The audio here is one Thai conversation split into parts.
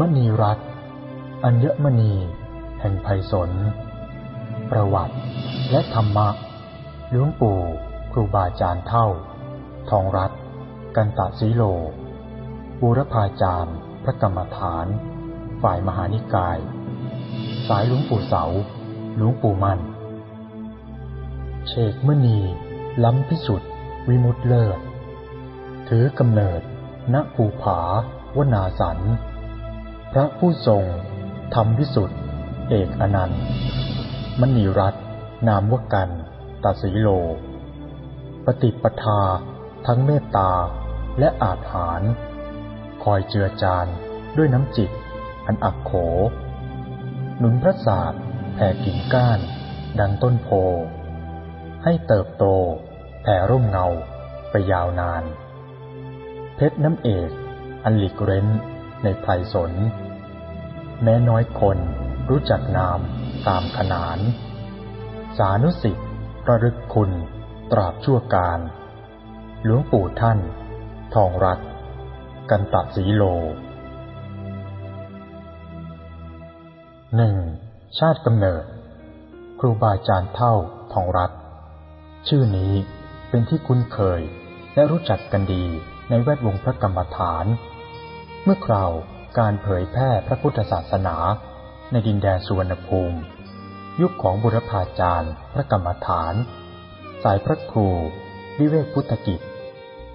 มณีรัตอัญมณีแห่งไพศลประวัติและธรรมะหลวงปู่ครูบาอาจารย์เท่า ทองรัตกันตะสีโล บูรพาจารย์พระกรรมฐาน ฝ่ายมหานิกาย สายหลวงปู่เสาหลวงปู่มันเชกมณีล้ำพิสุทธิ์วิมุตเลิศ ถือกำเนิด ณภูผาวนาสัน พระผู้ทรงธรรมวิสุทธิ์เอกอนันต์ มณีรัตน์นามวกันตาสีโล ปฏิปทาทั้งเมตตาและอาจหารคอยเจือจานด้วยน้ำจิตอันอักโข หนุนพระศาสตร์แผ่กิ่งก้านดังต้นโพ ให้เติบโตแผ่ร่มเงาไปยาวนาน เพชรน้ำเอกอันหลีกเร้น ในไพรสน แม้น้อยคนรู้จักนามตามขนาน สานุสิทธิ์ระลึกคุณตราบชั่วการหลวงปู่ท่าน ทองรัตนกันตะสีโลหนึ่งชาติกำเนิด ครูบาอาจารย์เท่าทองรัตนชื่อนี้เป็นที่คุ้นเคยและรู้จักกันดีในแวดวงพระกรรมฐาน เมื่อคราวการเผยแพร่พระพุทธศาสนาในดินแดนสุวรรณภูมิ ยุคของบุรพาจารย์ พระกรรมฐาน สายพระครู วิเวกพุทธกิจ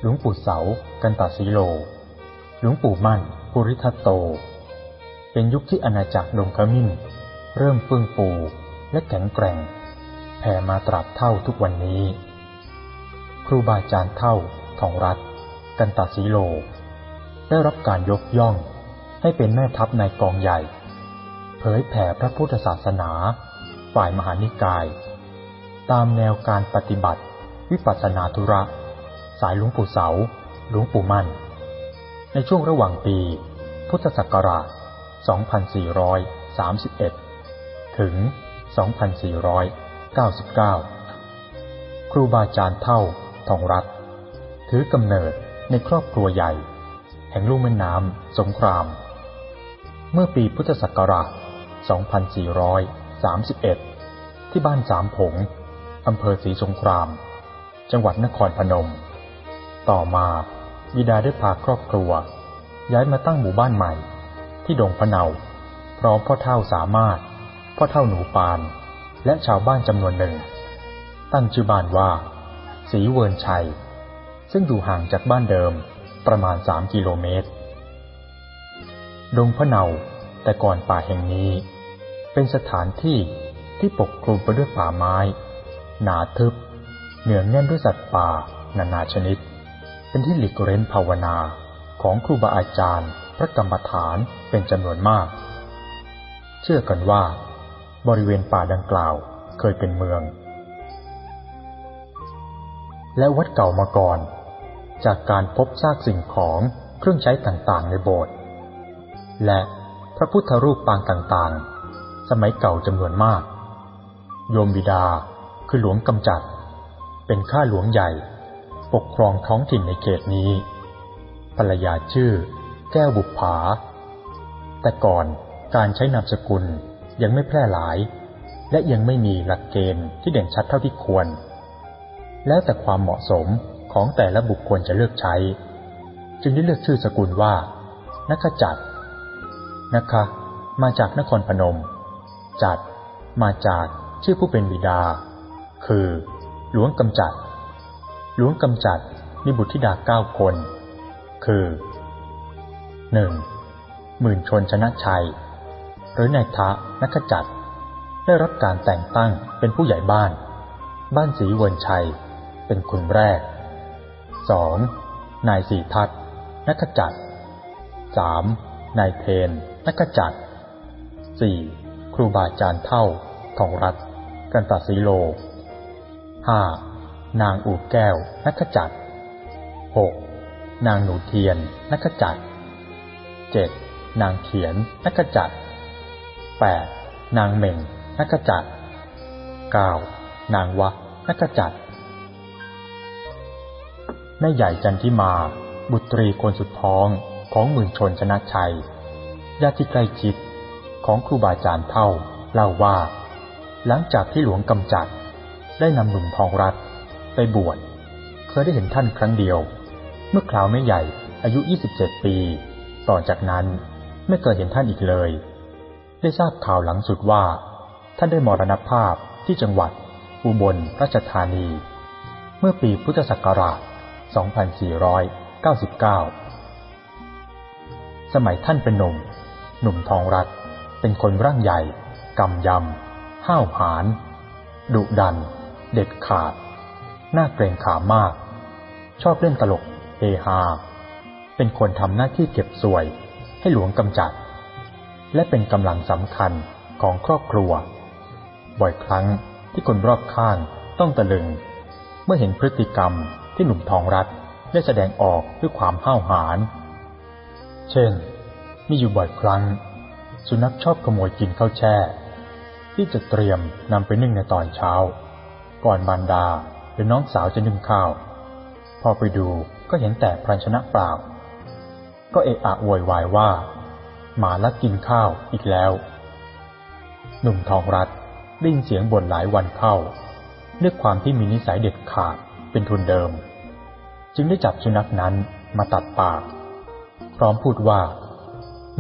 หลวงปู่เสา กันตาสีโล หลวงปู่มั่นปุริทัตโต เป็นยุคที่อาณาจักรดงขมิ้น เริ่มเฟื่องฟูและแข็งแกร่ง แผ่มาตราบเท่าทุกวันนี้ ครูบาอาจารย์เท่าทองรัตกันตาสีโล ได้รับการยกย่องให้เป็นแม่ทัพในกองใหญ่ เผยแผ่พระพุทธศาสนา ฝ่ายมหานิกาย ตามแนวการปฏิบัติ วิปัสสนาธุระ สายหลวงปู่เสาหลวงปู่มั่น ในช่วงระหว่างปี พุทธศักราช 2431 ถึง 2499 ครูบาอาจารย์เท่าทองรัตถือกำเนิดในครอบครัวใหญ่ ห่งลุ่มแม่น้ำสงคราม เมื่อปีพุทธศักราช 2431 ที่บ้านสามผง อำเภอศรีสงคราม จังหวัดนครพนม ต่อมาบิดาได้พาครอบครัว ย้ายมาตั้งหมู่บ้านใหม่ ที่ดงพะเนา พร้อมพ่อเท่าสามารถ พ่อเท่าหนูปาน และชาวบ้านจำนวนหนึ่ง ตั้งชื่อบ้านว่าศรีเวินชัย ซึ่งอยู่ห่างจากบ้านเดิม ประมาณสามกิโลเมตร ดงพะเนาแต่ก่อนป่าแห่งนี้ เป็นสถานที่ที่ปกคลุมไปด้วยป่าไม้ หนาทึบ เหนืองแน่นด้วยสัตว์ป่า นานาชนิด เป็นที่หลีกเร้นภาวนาของครูบาอาจารย์ พระกรรมฐานเป็นจำนวนมาก เชื่อกันว่า บริเวณป่าดังกล่าวเคยเป็นเมือง และวัดเก่ามาก่อน จากการพบซากสิ่งของเครื่องใช้ต่างๆ ในโบสถ์และพระพุทธรูปปางต่างๆ สมัยเก่าจำนวนมาก โยมบิดาคือหลวงกำจัด เป็นข้าหลวงใหญ่ ปกครองท้องถิ่นในเขตนี้ ภรรยาชื่อ แก้วบุปผา แต่ก่อนการใช้นามสกุลยังไม่แพร่หลาย และยังไม่มีหลักเกณฑ์ที่เด่นชัดเท่าที่ควร แล้วแต่ความเหมาะสม ของแต่ละบุคคลจะเลือกใช้ จึงได้เลือกชื่อสกุลว่า นักจัดนะคะ มาจากนครพนม จัด มาจากชื่อผู้เป็นบิดา คือ หลวงกำจัด หลวงกำจัดมีบุตรธิดาเก้าคน คือหนึ่งหมื่นชนชนะชัย หรือนายทะนักจัดได้รับการแต่งตั้งเป็นผู้ใหญ่บ้าน บ้านศรีเวินชัย เป็นคนแรก สองนายสีทัศนักจัดสามนายเทนนักจัดสี่ครูบาอาจารย์เท่าทองรัตกันตาสีโลห้านางอูดแก้วนักจัดหกนางหนูเทียนนักจัดเจ็ดนางเขียนนักจัดแปดนางเหม่งนักจัดเก้านางวะนักจัด แม่ใหญ่จันทิมา บุตรีคนสุดท้องของหมื่นชนชนะชัยญาติใกล้ชิดของครูบาอาจารย์เท่าเล่าว่า หลังจากที่หลวงกำจัด ได้นำหนุ่มทองรัตไปบวชเคยได้เห็นท่านครั้งเดียว เมื่อคราวไม่ใหญ่อายุ 27 ปี ต่อจากนั้นไม่เคยเห็นท่านอีกเลย ได้ทราบข่าวหลังสุดว่า ท่านได้มรณภาพที่จังหวัด อุบลราชธานี เมื่อปีพุทธศักราช 2499 สมัยท่านเป็นหนุ่ม หนุ่มทองรัตเป็นคนร่างใหญ่ กำยำ ห้าวหาญ ดุดัน เด็ดขาด น่าเกรงขามมาก ชอบเล่นตลก เฮฮา เป็นคนทำหน้าที่เก็บสวย ให้หลวงกำจัด และเป็นกำลังสำคัญของครอบครัว บ่อยครั้งที่คนรอบข้างต้องตะลึง เมื่อเห็นพฤติกรรม ที่หนุ่มทองรัฐได้แสดงออกด้วยความห้าวหาญ เช่น มีอยู่บ่อยครั้ง สุนัขชอบขโมยกินข้าวแช่ ที่จะเตรียมนำไปนึ่งในตอนเช้า ก่อนบารดาหรือน้องสาวจะนึ่งข้าว พอไปดูก็เห็นแต่พรันชนะเปล่า ก็เอะอะโวยวายว่า หมาลักกินข้าวอีกแล้ว หนุ่มทองรัฐได้ยินเสียงบ่นหลายวันเข้าด้วยความที่มีนิสัยเด็ดขาด เป็นทุนเดิม จึงได้จับสุนัขนั้นมาตัดปาก พร้อมพูดว่า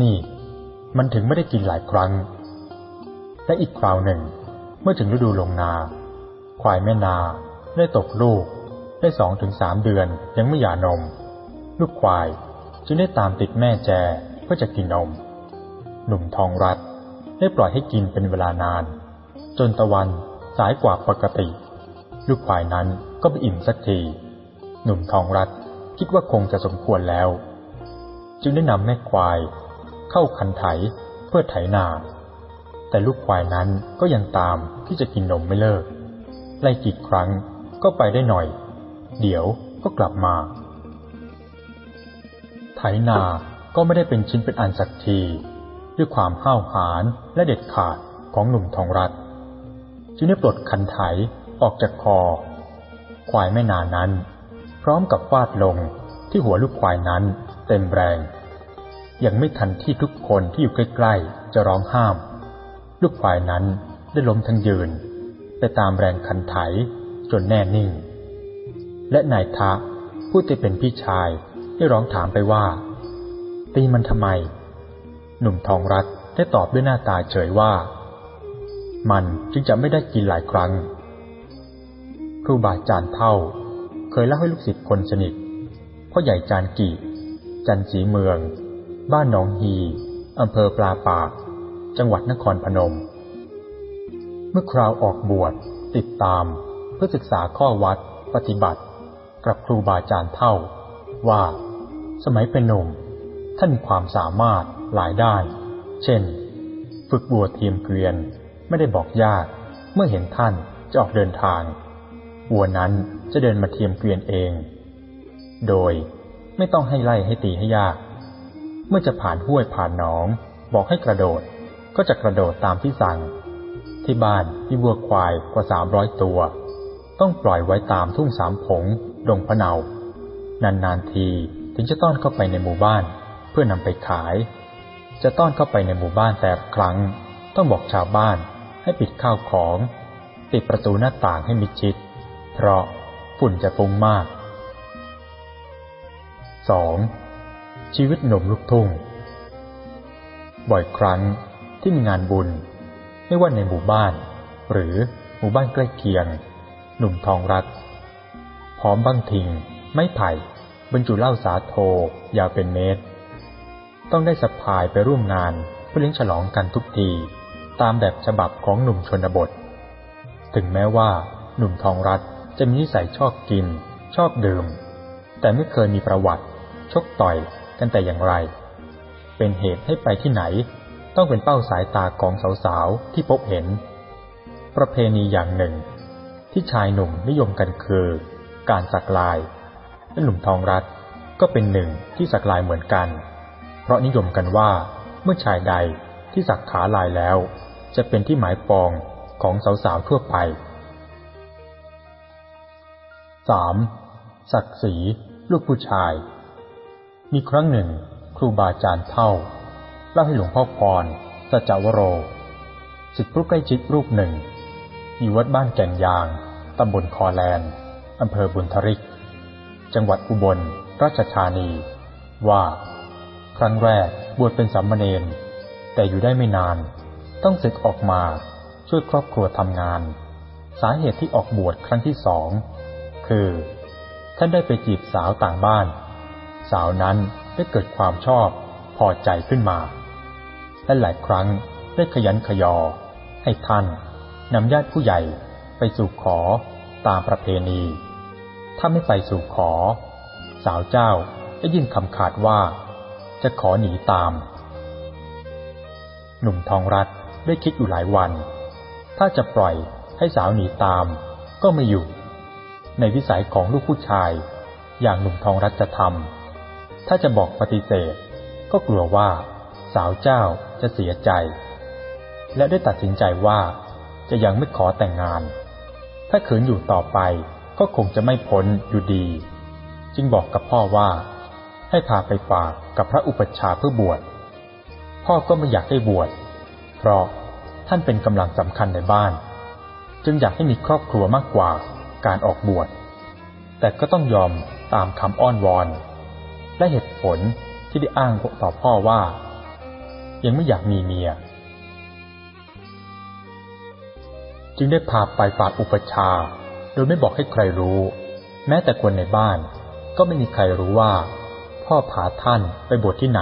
นี่ มันถึงไม่ได้กินหลายครั้ง และอีกคราวหนึ่ง เมื่อถึงฤดูลงนา ควายแม่นาได้ตกลูก ได้สองถึงสามเดือนยังไม่หย่านม ลูกควายจึงได้ตามติดแม่แจเพื่อจะกินนม หนุ่มทองรัดได้ปล่อยให้กินเป็นเวลานาน จนตะวันสายกว่าปกติ ลูกควายนั้นก็ไปอิ่มสักที หนุ่มทองรัดคิดว่าคงจะสมควรแล้ว จึงได้นำแม่ควาย เข้าคันไถเพื่อไถนา แต่ลูกควายนั้นก็ยังตามที่จะกินนมไม่เลิก ไล่กี่ครั้งก็ไปได้หน่อย เดี๋ยวก็กลับมา ไถนาก็ไม่ได้เป็นชิ้นเป็นอันสักที ด้วยความห้าวหาญและเด็ดขาดของหนุ่มทองรัฐจึงได้ปลดคันไถ ออกจากคอ ควายไม่นานนั้น พร้อมกับฟาดลงที่หัวลูกควายนั้นเต็มแรง ยังไม่ทันที่ทุกคนที่อยู่ใกล้ๆจะร้องห้าม ลูกควายนั้นได้ล้มทั้งยืน ไปตามแรงคันไถจนแน่นิ่ง และนายทะผู้ที่เป็นพี่ชายได้ร้องถามไปว่า ตีมันทำไม หนุ่มทองรัฐได้ตอบด้วยหน้าตาเฉยว่า มันจึงจะไม่ได้กินหลายครั้ง ครูบาจารย์เท่า เคยเล่าให้ลูกศิษย์คนสนิทพ่อใหญ่จานกีจันสีเมือง บ้านหนองฮีอำเภอปลาปาก จังหวัดนครพนม เมื่อคราวออกบวชติดตามเพื่อศึกษาข้อวัดปฏิบัติกับครูบาอาจารย์เท่า ว่า สมัยเป็นหนุ่ม ท่านมีความสามารถหลายด้าน เช่น ฝึกบวชเทียมเกวียนไม่ได้บอกญาติเมื่อเห็นท่านจะออกเดินทาง วัวนั้นจะเดินมาเทียมเกวียนเอง โดยไม่ต้องให้ไล่ให้ตีให้ยาก เมื่อจะผ่านห้วยผ่านหนอง บอกให้กระโดดก็จะกระโดดตามที่สั่ง ที่บ้านมีวัวควายกว่าสามร้อยตัว ต้องปล่อยไว้ตามทุ่งสามผง ดงพะเนานานๆทีถึงจะต้อนเข้าไปในหมู่บ้าน เพื่อนำไปขาย จะต้อนเข้าไปในหมู่บ้านแต่ครั้ง ต้องบอกชาวบ้านให้ปิดข้าวของติดประตูหน้าต่างให้มิดชิด เพราะฝุ่นจะฟุ้งมาก 2. ชีวิตหนุ่มลูกทุ่ง บ่อยครั้งที่มีงานบุญ ไม่ว่าในหมู่บ้าน หรือหมู่บ้านใกล้เคียง หนุ่มทองรักพร้อมบังทิง ไม้ไผ่ บรรจุเหล้าสาโทยาวเป็นเมตร ต้องได้สะพายไปร่วมงานเพื่อเลี้ยงฉลองกันทุกที ตามแบบฉบับของหนุ่มชนบท ถึงแม้ว่าหนุ่มทองรัฐ จะมีนิสัยชอบกิน ชอบดื่ม แต่ไม่เคยมีประวัติ ชกต่อยกันแต่อย่างไร เป็นเหตุให้ไปที่ไหน ต้องเป็นเป้าสายตาของสาวๆที่พบเห็น ประเพณีอย่างหนึ่ง ที่ชายหนุ่มนิยมกันคือ การสักลายและหนุ่มทองรัฐก็เป็นหนึ่งที่สักลายเหมือนกัน เพราะนิยมกันว่าเมื่อชายใดที่สักขาลายแล้ว จะเป็นที่หมายปองของสาวๆทั่วไป 3. ศักดิ์ศรีลูกผู้ชาย มีครั้งหนึ่ง ครูบาอาจารย์เท่าเล่าให้หลวงพ่อพรสัจวโรสิทธิผู้ใกล้ชิดรูปหนึ่งอยู่วัดบ้านแก่งยาง ตำบลคอแลนอำเภอบุญทริก จังหวัดอุบลราชธานี ว่า ครั้งแรกบวชเป็นสามเณรแต่อยู่ได้ไม่นาน ต้องศึกออกมาช่วยครอบครัวทำงาน สาเหตุที่ออกบวชครั้งที่สอง คือ ท่านได้ไปจีบสาวต่างบ้าน สาวนั้นได้เกิดความชอบพอใจขึ้นมา และหลายครั้งได้ขยันขยอ ให้ท่านนำญาติผู้ใหญ่ไปสู่ขอตามประเพณี ถ้าไม่ไปสู่ขอ สาวเจ้าได้ยินคำขาดว่า จะขอหนีตาม หนุ่มทองรัฐได้คิดอยู่หลายวัน ถ้าจะปล่อยให้สาวหนีตามก็ไม่อยู่ ในวิสัยของลูกผู้ชาย อย่างหนุ่มทองรัฐจะทำถ้าจะบอกปฏิเสธ ก็กลัวว่าสาวเจ้าจะเสียใจ และได้ตัดสินใจว่าจะยังไม่ขอแต่งงาน ถ้าขืนอยู่ต่อไปก็คงจะไม่พ้นอยู่ดี จึงบอกกับพ่อว่า ให้พาไปฝากกับพระอุปัชฌาย์เพื่อบวช พ่อก็ไม่อยากให้บวช เพราะท่านเป็นกำลังสำคัญในบ้าน จึงอยากให้มีครอบครัวมากกว่า การออกบวช แต่ก็ต้องยอมตามคำอ้อนวอน และเหตุผลที่ได้อ้างต่อพ่อว่า ยังไม่อยากมีเมีย จึงได้พาไปฝากอุปชา โดยไม่บอกให้ใครรู้ แม้แต่คนในบ้านก็ไม่มีใครรู้ว่า พ่อพาท่านไปบวชที่ไหน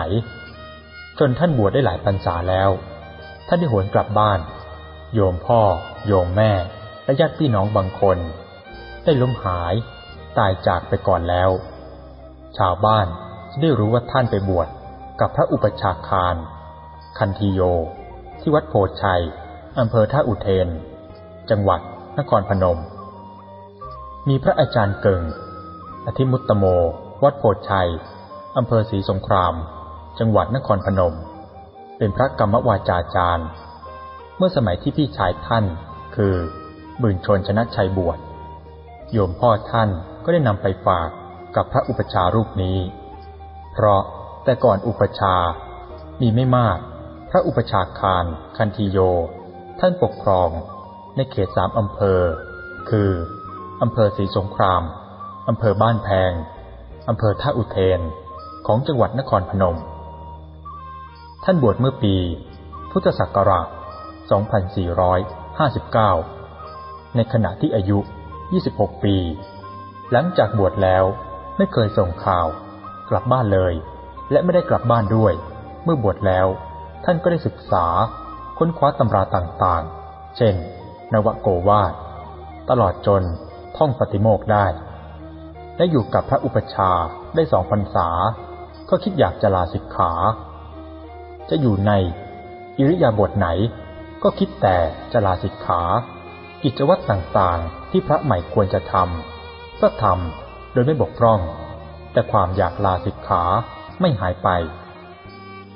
จนท่านบวชได้หลายพรรษาแล้ว ท่านได้หวนกลับบ้าน โยมพ่อ โยมแม่และญาติพี่น้องบางคน ได้ล้มหาย ตายจากไปก่อนแล้ว ชาวบ้านจะได้รู้ว่าท่านไปบวชกับพระอุปชาคาร คันธีโย ที่วัดโพชัยอำเภอท่าอุเทน จังหวัดนครพนม มีพระอาจารย์เกิงอธิมุตตโม วัดโพชัยอำเภอศรีสงคราม จังหวัดนครพนม เป็นพระกรรมวาจาจารย์ เมื่อสมัยที่พี่ชายท่าน คือมื่นชนชนะชัยบวช โยมพ่อท่านก็ได้นำไปฝากกับพระอุปชารูปนี้ เพราะแต่ก่อนอุปชา มีไม่มาก พระอุปชาคารคันธีโย ท่านปกครองในเขตสามอำเภอ คืออำเภอศรีสงครามอำเภอบ้านแพงอำเภอท่าอุเทน ของจังหวัดนครพนม ท่านบวชเมื่อปี พุทธศักราช 2459 ในขณะที่อายุ 26 ปี หลังจากบวชแล้วไม่เคยส่งข่าว กลับบ้านเลย และไม่ได้กลับบ้านด้วย เมื่อบวชแล้ว ท่านก็ได้ศึกษา ค้นคว้าตำราต่างๆ เช่น นวโกวาทตลอดจนท่องปฏิโมกได้ และอยู่กับพระอุปชาได้สองพรรษา ก็คิดอยากจะลาสิกขา จะอยู่ในอิริยาบถไหน ก็คิดแต่จะลาสิกขา กิจวัตรต่างๆ ที่พระใหม่ควรจะทำก็ทำโดยไม่บกพร่อง แต่ความอยากลาสิกขาไม่หายไป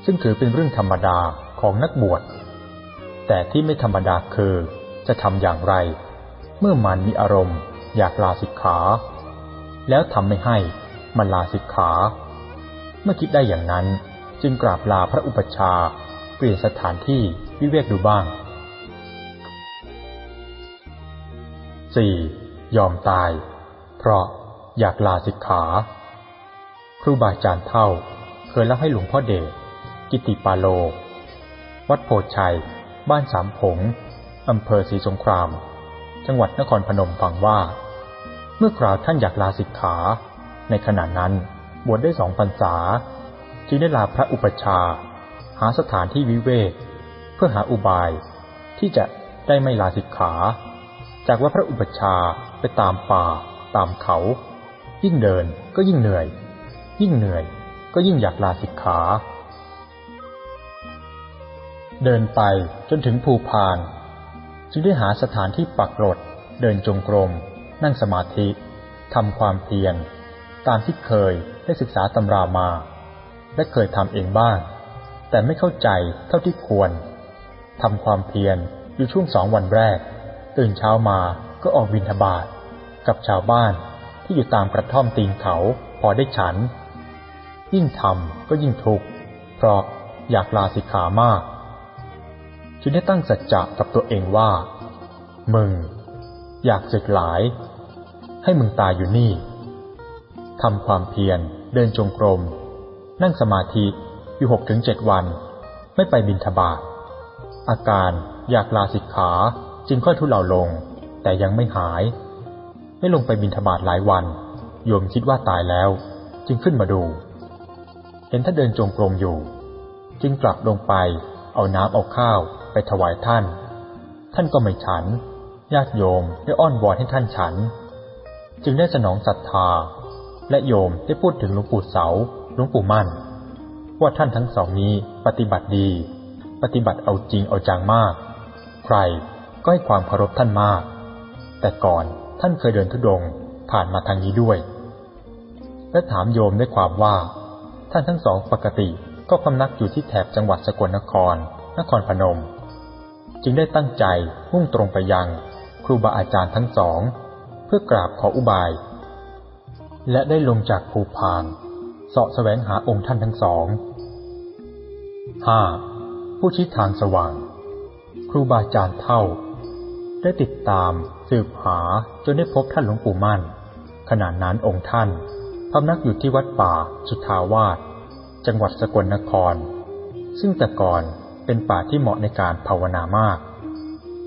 ซึ่งถือเป็นเรื่องธรรมดาของนักบวช แต่ที่ไม่ธรรมดาคือจะทำอย่างไร เมื่อมันมีอารมณ์ อยากลาสิกขา แล้วทำไม่ให้มันลาสิกขา เมื่อคิดได้อย่างนั้นจึงกราบลาพระอุปชาเปลี่ยนสถานที่วิเวกดูบ้าง 4. ยอมตาย เพราะอยากลาสิกขา ครูบาอาจารย์เท่า เคยเล่าให้หลวงพ่อเดชกิติปาโล วัดโพชัย บ้านสามผงอำเภอศรีสงคราม จังหวัดนครพนมฟังว่า เมื่อคราวท่านอยากลาสิกขา ในขณะนั้นบวชได้สองพรรษาจึงได้ลาพระอุปชา หาสถานที่วิเวก เพื่อหาอุบายที่จะได้ไม่ลาสิกขา จากว่าพระอุปชาไปตามป่า ตามเขา ยิ่งเดินก็ยิ่งเหนื่อย ยิ่งเหนื่อย ก็ยิ่งอยากลาสิกขา เดินไปจนถึงภูพาน จึงได้หาสถานที่ปักรดเดินจงกรม นั่งสมาธิทำความเพียรตามที่เคยได้ศึกษาตำรามา และเคยทำเองบ้าง แต่ไม่เข้าใจเท่าที่ควรทำความเพียรอยู่ช่วงสองวันแรก ตื่นเช้ามาก็ออกบินทบาทกับชาวบ้านที่อยู่ตามกระท่อมตีนเขาพอได้ฉัน ยิ่งทำก็ยิ่งทุกข์เพราะอยากลาสิกขามาก จึงได้ตั้งสัจจะกับตัวเองว่า มึง อยากศึกหลาย ให้มึงตายอยู่นี่ทำความเพียรเดินจงกรม นั่งสมาธิอยู่หกถึงเจ็ดวัน ไม่ไปบินทบาทอาการอยากลาสิกขา จึงค่อยทุเลาลง แต่ยังไม่หาย ไม่ลงไปบินทบาทหลายวัน โยมคิดว่าตายแล้ว จึงขึ้นมาดู เห็นท่านเดินจงกรมอยู่ จึงกลับลงไป เอาน้ำเอาข้าวไปถวายท่าน ท่านก็ไม่ฉัน ญาติโยมได้อ้อนวอนให้ท่านฉัน จึงได้สนองศรัทธา และโยมได้พูดถึงหลวงปู่เสาหลวงปู่มั่น ว่าท่านทั้งสองนี้ปฏิบัติดี ปฏิบัติเอาจริงเอาจังมาก ใคร ก็ให้ความเคารพท่านมาก แต่ก่อนท่านเคยเดินทุดงผ่านมาทางนี้ด้วย และถามโยมด้วยความว่า ท่านทั้งสองปกติก็พำนักอยู่ที่แถบจังหวัดสกลนคร นครพนม จึงได้ตั้งใจมุ่งตรงไปยังครูบาอาจารย์ทั้งสอง เพื่อกราบขออุบาย และได้ลงจากภูพานเสาะแสวงหาองค์ท่านทั้งสองห้าผู้ชี้ทางสว่าง ครูบาอาจารย์เท่า ได้ติดตาม สืบหาจนได้พบท่านหลวงปู่มั่น ขณะนั้นองค์ท่านพำนักอยู่ที่วัดป่าสุทาวาสจังหวัดสกลนคร ซึ่งแต่ก่อนเป็นป่าที่เหมาะในการภาวนามาก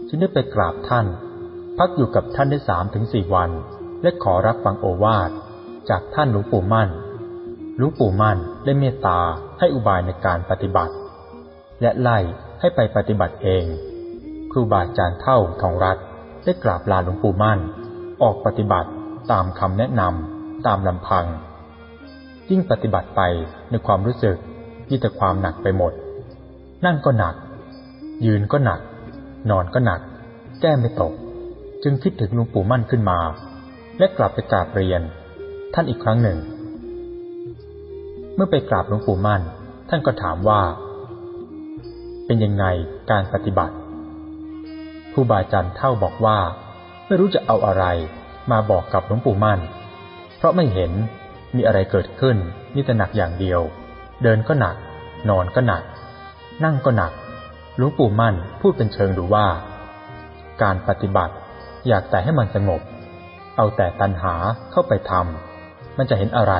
จึงได้ไปกราบท่าน พักอยู่กับท่านได้สามถึงสี่วัน และขอรับฟังโอวาทจากท่านหลวงปู่มั่นหลวงปู่มั่นได้เมตตาให้อุบายในการปฏิบัติ และไล่ให้ไปปฏิบัติเอง ครูบาอาจารย์เท่าทองรัตได้กราบลาหลวงปู่มั่น ออกปฏิบัติตามคำแนะนำตามลำพัง ยิ่งปฏิบัติไปในความรู้สึกมีแต่ความหนักไปหมด นั่งก็หนัก ยืนก็หนัก นอนก็หนัก แก้ไม่ตก จึงคิดถึงหลวงปู่มั่นขึ้นมา และกลับไปกราบเรียน ท่านอีกครั้งหนึ่ง เมื่อไปกราบหลวงปู่มั่น ท่านก็ถามว่า เป็นยังไงการปฏิบัติ ครูบาอาจารย์เท่าบอกว่า ไม่รู้จะเอาอะไรมาบอกกับหลวงปู่มั่น เพราะไม่เห็นมีอะไรเกิดขึ้นมีแต่หนักอย่างเดียว เดินก็หนัก นอนก็หนัก นั่งก็หนักหลวงปู่มั่นพูดเป็นเชิงดูว่า การปฏิบัติอยากแต่ให้มันสงบ เอาแต่ตัณหาเข้าไปทำมันจะเห็นอะไร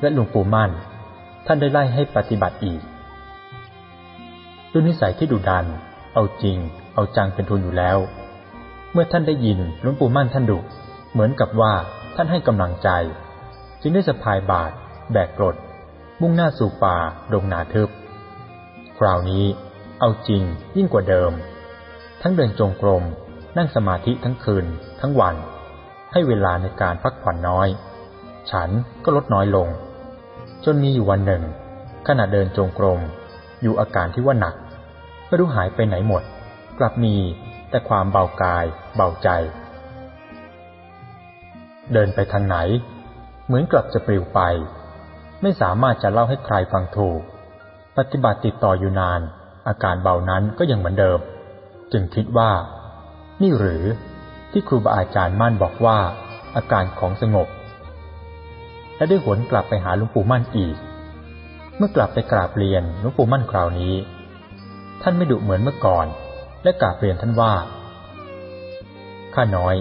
และหลวงปู่มั่น ท่านได้ไล่ให้ปฏิบัติอีกด้วยนิสัยที่ดุดัน เอาจริง เอาจังเป็นทุนอยู่แล้ว เมื่อท่านได้ยินหลวงปู่มั่นท่านดุเหมือนกับว่าท่านให้กำลังใจ จึงได้สะพายบาทแบกกรด มุ่งหน้าสู่ป่าดงนาทึบ คราวนี้เอาจริงยิ่งกว่าเดิม ทั้งเดินจงกรม นั่งสมาธิทั้งคืน ทั้งวัน ให้เวลาในการพักผ่อนน้อย ฉันก็ลดน้อยลง จนมีอยู่วันหนึ่ง ขณะเดินจงกรม อยู่อาการที่ว่าหนัก ไม่รู้หายไปไหนหมด กลับมีแต่ความเบากาย เบาใจ เดินไปทางไหน เหมือนกลับจะปลิวไป ไม่สามารถจะเล่าให้ใครฟังถูก ปฏิบัติติดต่ออยู่นาน อาการเบานั้นก็ยังเหมือนเดิม จึงคิดว่า นี่หรือที่ครูบาอาจารย์มั่นบอกว่า อาการของสงบ และได้หวนกลับไปหาหลวงปู่มั่นอีก เมื่อกลับไปกราบเรียนหลวงปู่มั่นคราวนี้ ท่านไม่ดุเหมือนเมื่อก่อน และกราบเรียนท่านว่า ข้าน้อย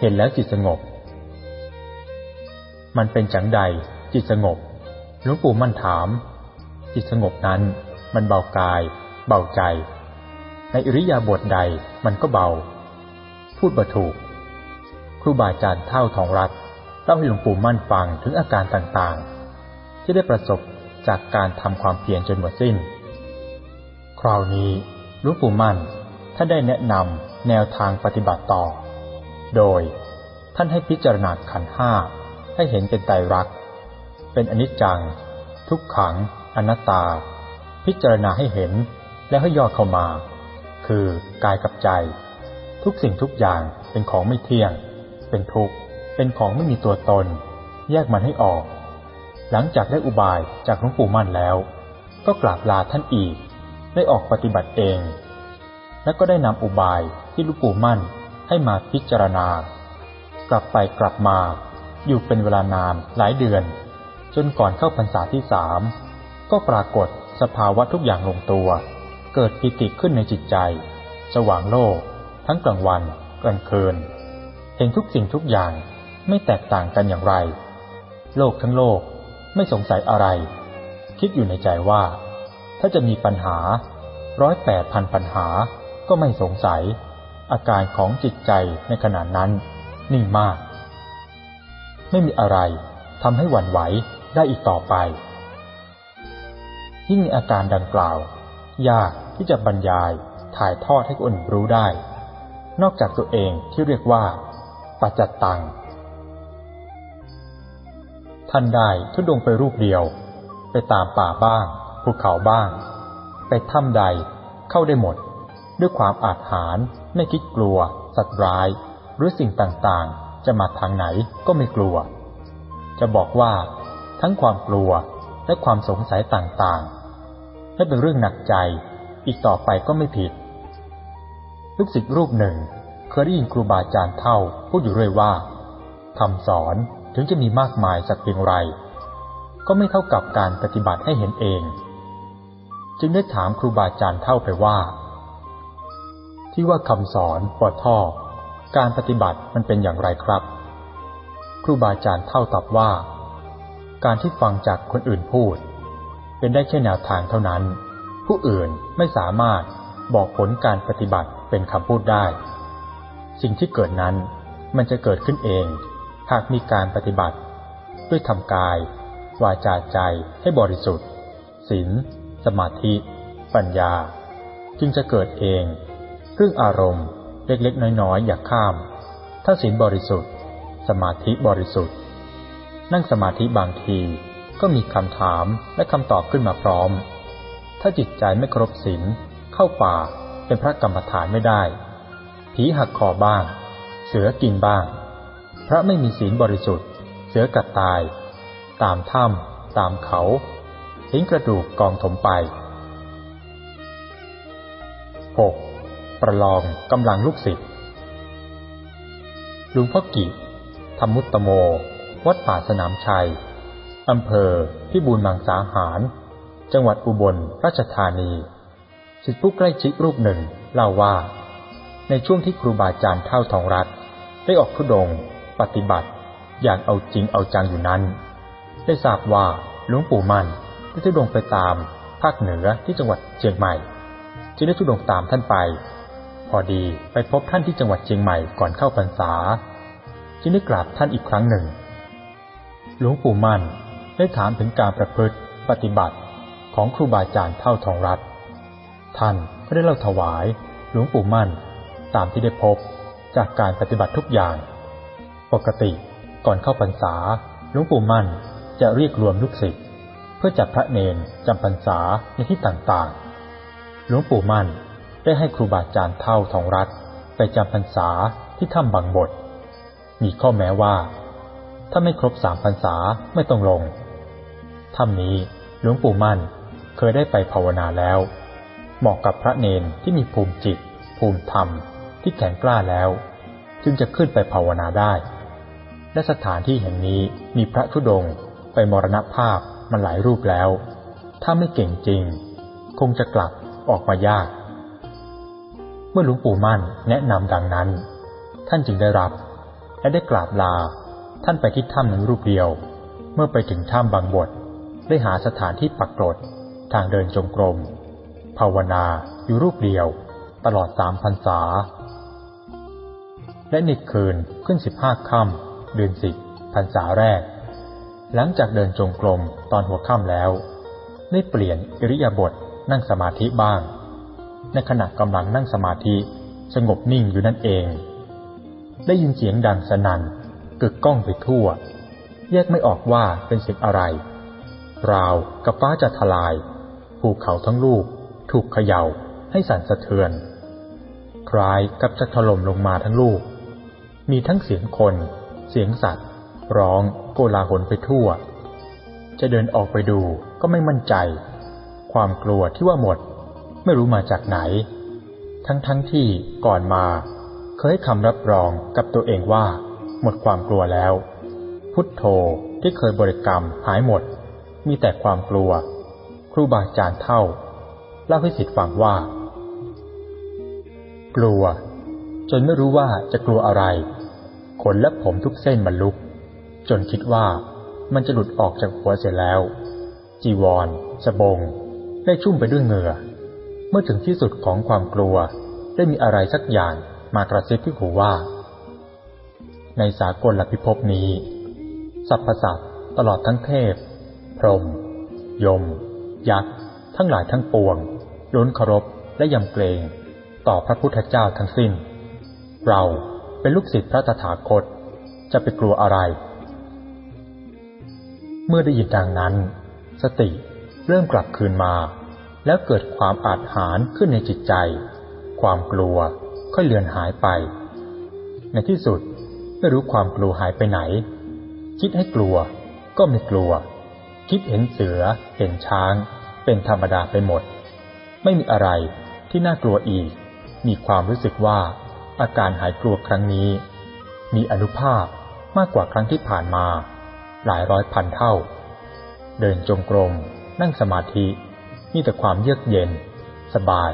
เห็นแล้วจิตสงบ มันเป็นจังใด จิตสงบหลวงปู่มั่นถาม จิตสงบนั้น มันเบากาย เบาใจ ในอิริยาบถใดมันก็เบา พูดบถูก ครูบาอาจารย์เท่าทองรัตเล่าให้หลวงปู่มั่นฟังถึงอาการต่างๆ ที่ได้ประสบจากการทำความเพียรจนหมดสิ้น คราวนี้หลวงปู่มั่น ท่านได้แนะนำแนวทางปฏิบัติต่อ โดยท่านให้พิจารณาขันห้าให้เห็นเป็นไตรลักษณ์ เป็นอนิจจัง ทุกขัง อนัตตา พิจารณาให้เห็นแล้วให้ย่อเข้ามา คือกายกับใจ ทุกสิ่งทุกอย่างเป็นของไม่เที่ยง เป็นทุกข์ เป็นของไม่มีตัวตน แยกมันให้ออก หลังจากได้อุบายจากหลวงปู่มั่นแล้ว ก็กราบลาท่านอีก ได้ออกปฏิบัติเอง และก็ได้นำอุบายที่ลวงปู่มั่นให้มาพิจารณา กลับไปกลับมา อยู่เป็นเวลานานหลายเดือน จนก่อนเข้าพรรษาที่สามก็ปรากฏสภาวะทุกอย่างลงตัว เกิดปิติขึ้นในจิตใจ สว่างโลก ทั้งกลางวันกลางคืน เห็นทุกสิ่งทุกอย่างไม่แตกต่างกันอย่างไร โลกทั้งโลกไม่สงสัยอะไร คิดอยู่ในใจว่า ถ้าจะมีปัญหาร้อยแปดพันปัญหา ก็ไม่สงสัย อาการของจิตใจในขณะนั้น นิ่งมาก ไม่มีอะไรทำให้หวั่นไหวได้อีกต่อไป ยิ่งอาการดังกล่าว ยากที่จะบรรยายถ่ายทอดให้คนอื่นรู้ได้ นอกจากตัวเองที่เรียกว่า ปัจจตัง ท่านได้ทุดงไปรูปเดียว ไปตามป่าบ้างภูเขาบ้าง ไปถ้ำใดเข้าได้หมด ด้วยความอาจหารไม่คิดกลัว สัตว์ร้าย หรือสิ่งต่างๆ จะมาทางไหนก็ไม่กลัว จะบอกว่า ทั้งความกลัวและความสงสัยต่างๆไม่เป็นเรื่องหนักใจ อีกต่อไปก็ไม่ผิดลูกศิษย์รูปหนึ่ง เคยได้ยินครูบาอาจารย์เท่าพูดอยู่เรื่อยว่าคำสอนถึงจะมีมากมายสักเพียงไร ก็ไม่เท่ากับการปฏิบัติให้เห็นเอง จึงได้ถามครูบาอาจารย์เท่าไปว่า ที่ว่าคำสอนปอท่อ การปฏิบัติมันเป็นอย่างไรครับ ครูบาอาจารย์เท่าตอบว่า การที่ฟังจากคนอื่นพูด เป็นได้แค่แนวทางเท่านั้น ผู้อื่นไม่สามารถบอกผลการปฏิบัติเป็นคำพูดได้ สิ่งที่เกิดนั้นมันจะเกิดขึ้นเอง หากมีการปฏิบัติ ด้วยทำกาย วาจาใจให้บริสุทธิ์ศีลสมาธิ ปัญญา จึงจะเกิดเอง เรื่องอารมณ์เล็กๆ น้อยๆ อย่าข้าม ถ้าศีลบริสุทธิ์ สมาธิบริสุทธิ์ นั่งสมาธิบางทีก็มีคำถามและคำตอบขึ้นมาพร้อม ถ้าจิตใจไม่ครบศีลเข้าป่าเป็นพระกรรมฐานไม่ได้ ผีหักคอบ้าง เสือกินบ้าง พระไม่มีศีลบริสุทธิ์ เสือกัดตาย ตามถ้ำตามเขาทิ้งกระดูกกองถมไป 6. ประลองกำลังลูกศิษย์ลุงพ่อกิธรรมุตตโม วัดป่าสนามชัย อำเภอพิบูลมังสาหาร จังหวัดอุบลราชธานีศิษย์ผู้ใกล้ชิดรูปหนึ่งเล่าว่า ในช่วงที่ครูบาอาจารย์เท่าทองรัฐได้ออกทุดง ปฏิบัติอย่างเอาจริงเอาจังอยู่นั้น ได้ทราบว่าหลวงปู่มั่นได้ทุดงไปตามภาคเหนือที่จังหวัดเชียงใหม่ จึงได้ทุดงตามท่านไป พอดีไปพบท่านที่จังหวัดเชียงใหม่ก่อนเข้าพรรษา จึงได้กราบท่านอีกครั้งหนึ่ง หลวงปู่มั่นได้ถามถึงการประพฤติปฏิบัติของครูบาอาจารย์เท่าทองรัฐท่านก็ได้เล่าถวายหลวงปู่มั่นตามที่ได้พบจากการปฏิบัติทุกอย่าง ปกติก่อนเข้าพรรษาหลวงปู่มั่นจะเรียกรวมลูกศิษย์เพื่อจัดพระเนนจำพรรษาในที่ต่างๆ หลวงปู่มั่น ได้ให้ครูบาอาจารย์เท่าทองรัฐไปจำพรรษาที่ถ้ำบางบท มีข้อแม้ว่า ถ้าไม่ครบสามพรรษาไม่ต้องลง ถ้ำนี้หลวงปู่มั่นเคยได้ไปภาวนาแล้ว เหมาะกับพระเนนที่มีภูมิจิต ภูมิธรรม ที่แข็งกล้าแล้ว จึงจะขึ้นไปภาวนาได้ และสถานที่แห่งนี้มีพระธุดงไปมรณภาพมาหลายรูปแล้ว ถ้าไม่เก่งจริง คงจะกลับออกมายาก มื่อหลวงปู่มั่นแนะนำดังนั้น ท่านจึงได้รับ และได้กราบลา ท่านไปที่ถ้ำหนั้นรูปเดียว เมื่อไปถึงถ้ำบางบท ได้หาสถานที่ปักกรด ทางเดินจงกรม ภาวนาอยู่รูปเดียว ตลอดสามพรรษา และในคืนขึ้นสิบห้าค่ำเดือนสิบพรรษาแรก หลังจากเดินจงกรมตอนหัวค่ำแล้ว ได้เปลี่ยนอิริยาบถนั่งสมาธิบ้าง ในขณะกำลังนั่งสมาธิ สงบนิ่งอยู่นั่นเอง ได้ยินเสียงดังสนั่นกึกก้องไปทั่ว แยกไม่ออกว่าเป็นเสียงอะไร ราวกับฟ้าจะทลาย ภูเขาทั้งลูกถูกเขย่าให้สั่นสะเทือน คล้ายกับจะถล่มลงมาทั้งลูก มีทั้งเสียงคน เสียงสัตว์ ร้องโกลาหลไปทั่ว จะเดินออกไปดูก็ไม่มั่นใจ ความกลัวที่ว่าหมด ไม่รู้มาจากไหน ทั้งทั้งที่ก่อนมา เคยคำรับรองกับตัวเองว่า หมดความกลัวแล้ว พุทโธที่เคยบริกรรมหายหมด มีแต่ความกลัว ครูบาอาจารย์เท่า เล่าให้สิทธิ์ฟังว่า กลัว จนไม่รู้ว่าจะกลัวอะไร ขนและผมทุกเส้นมันลุก จนคิดว่ามันจะหลุดออกจากหัวเสียแล้ว จีวรสบง ได้ชุ่มไปด้วยเหงื่อ เมื่อถึงที่สุดของความกลัว ได้มีอะไรสักอย่างมากระซิบที่หูว่า ในสากลลพิภพนี้สรรพสัตว์ตลอดทั้งเทพ พรหมยม ยักษ์ ทั้งหลายทั้งปวง ล้นเคารพและยำเกรง ต่อพระพุทธเจ้าทั้งสิ้น เราเป็นลูกศิษย์พระตถาคต จะไปกลัวอะไร เมื่อได้ยินดังนั้น สติเริ่มกลับคืนมา แล้วเกิดความอาจหารขึ้นในจิตใจ ความกลัวค่อยเลือนหายไป ในที่สุดไม่รู้ความกลัวหายไปไหน คิดให้กลัวก็ไม่กลัว คิดเห็นเสือ เห็นช้าง เป็นธรรมดาไปหมด ไม่มีอะไรที่น่ากลัวอีก มีความรู้สึกว่าอาการหายกลัวครั้งนี้ มีอนุภาพมากกว่าครั้งที่ผ่านมา หลายร้อยพันเท่า เดินจงกรมนั่งสมาธิ มีแต่ความเยือกเย็น สบาย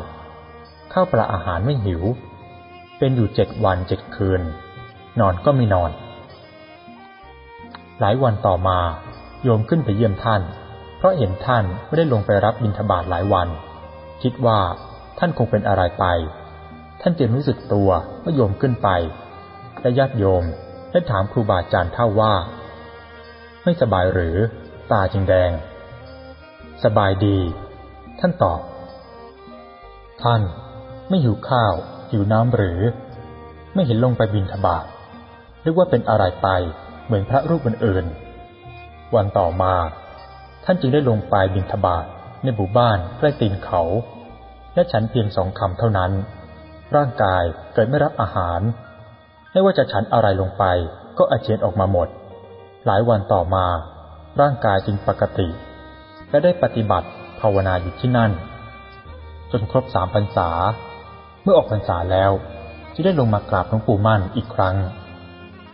ข้าวปลาอาหารไม่หิว เป็นอยู่เจ็ดวันเจ็ดคืน นอนก็ไม่นอน หลายวันต่อมา โยมขึ้นไปเยี่ยมท่าน เพราะเห็นท่านไม่ได้ลงไปรับบิณฑบาตหลายวัน คิดว่าท่านคงเป็นอะไรไป ท่านจึงรู้สึกตัวว่าโยมขึ้นไปและญาติโยมได้ถามครูบาอาจารย์เท่าว่า ไม่สบายหรือ ตาจึงแดง สบายดี ท่านตอบ ท่านไม่หิวข้าว หิวน้ำหรือ ไม่เห็นลงไปบินทบาทนึกว่าเป็นอะไรไปเหมือนพระรูปอื่นๆวันต่อมา ท่านจึงได้ลงไปบินทบาทในหมู่บ้านใกล้ตีนเขา และฉันเพียงสองคำเท่านั้น ร่างกายเกิดไม่รับอาหาร ไม่ว่าจะฉันอะไรลงไปก็อาเจียนออกมาหมด หลายวันต่อมา ร่างกายจึงปกติ และได้ปฏิบัติ ภาวนาอยู่ที่นั่น จนครบสามพรรษา เมื่อออกพรรษาแล้วจะได้ลงมากราบหลวงปู่มั่นอีกครั้ง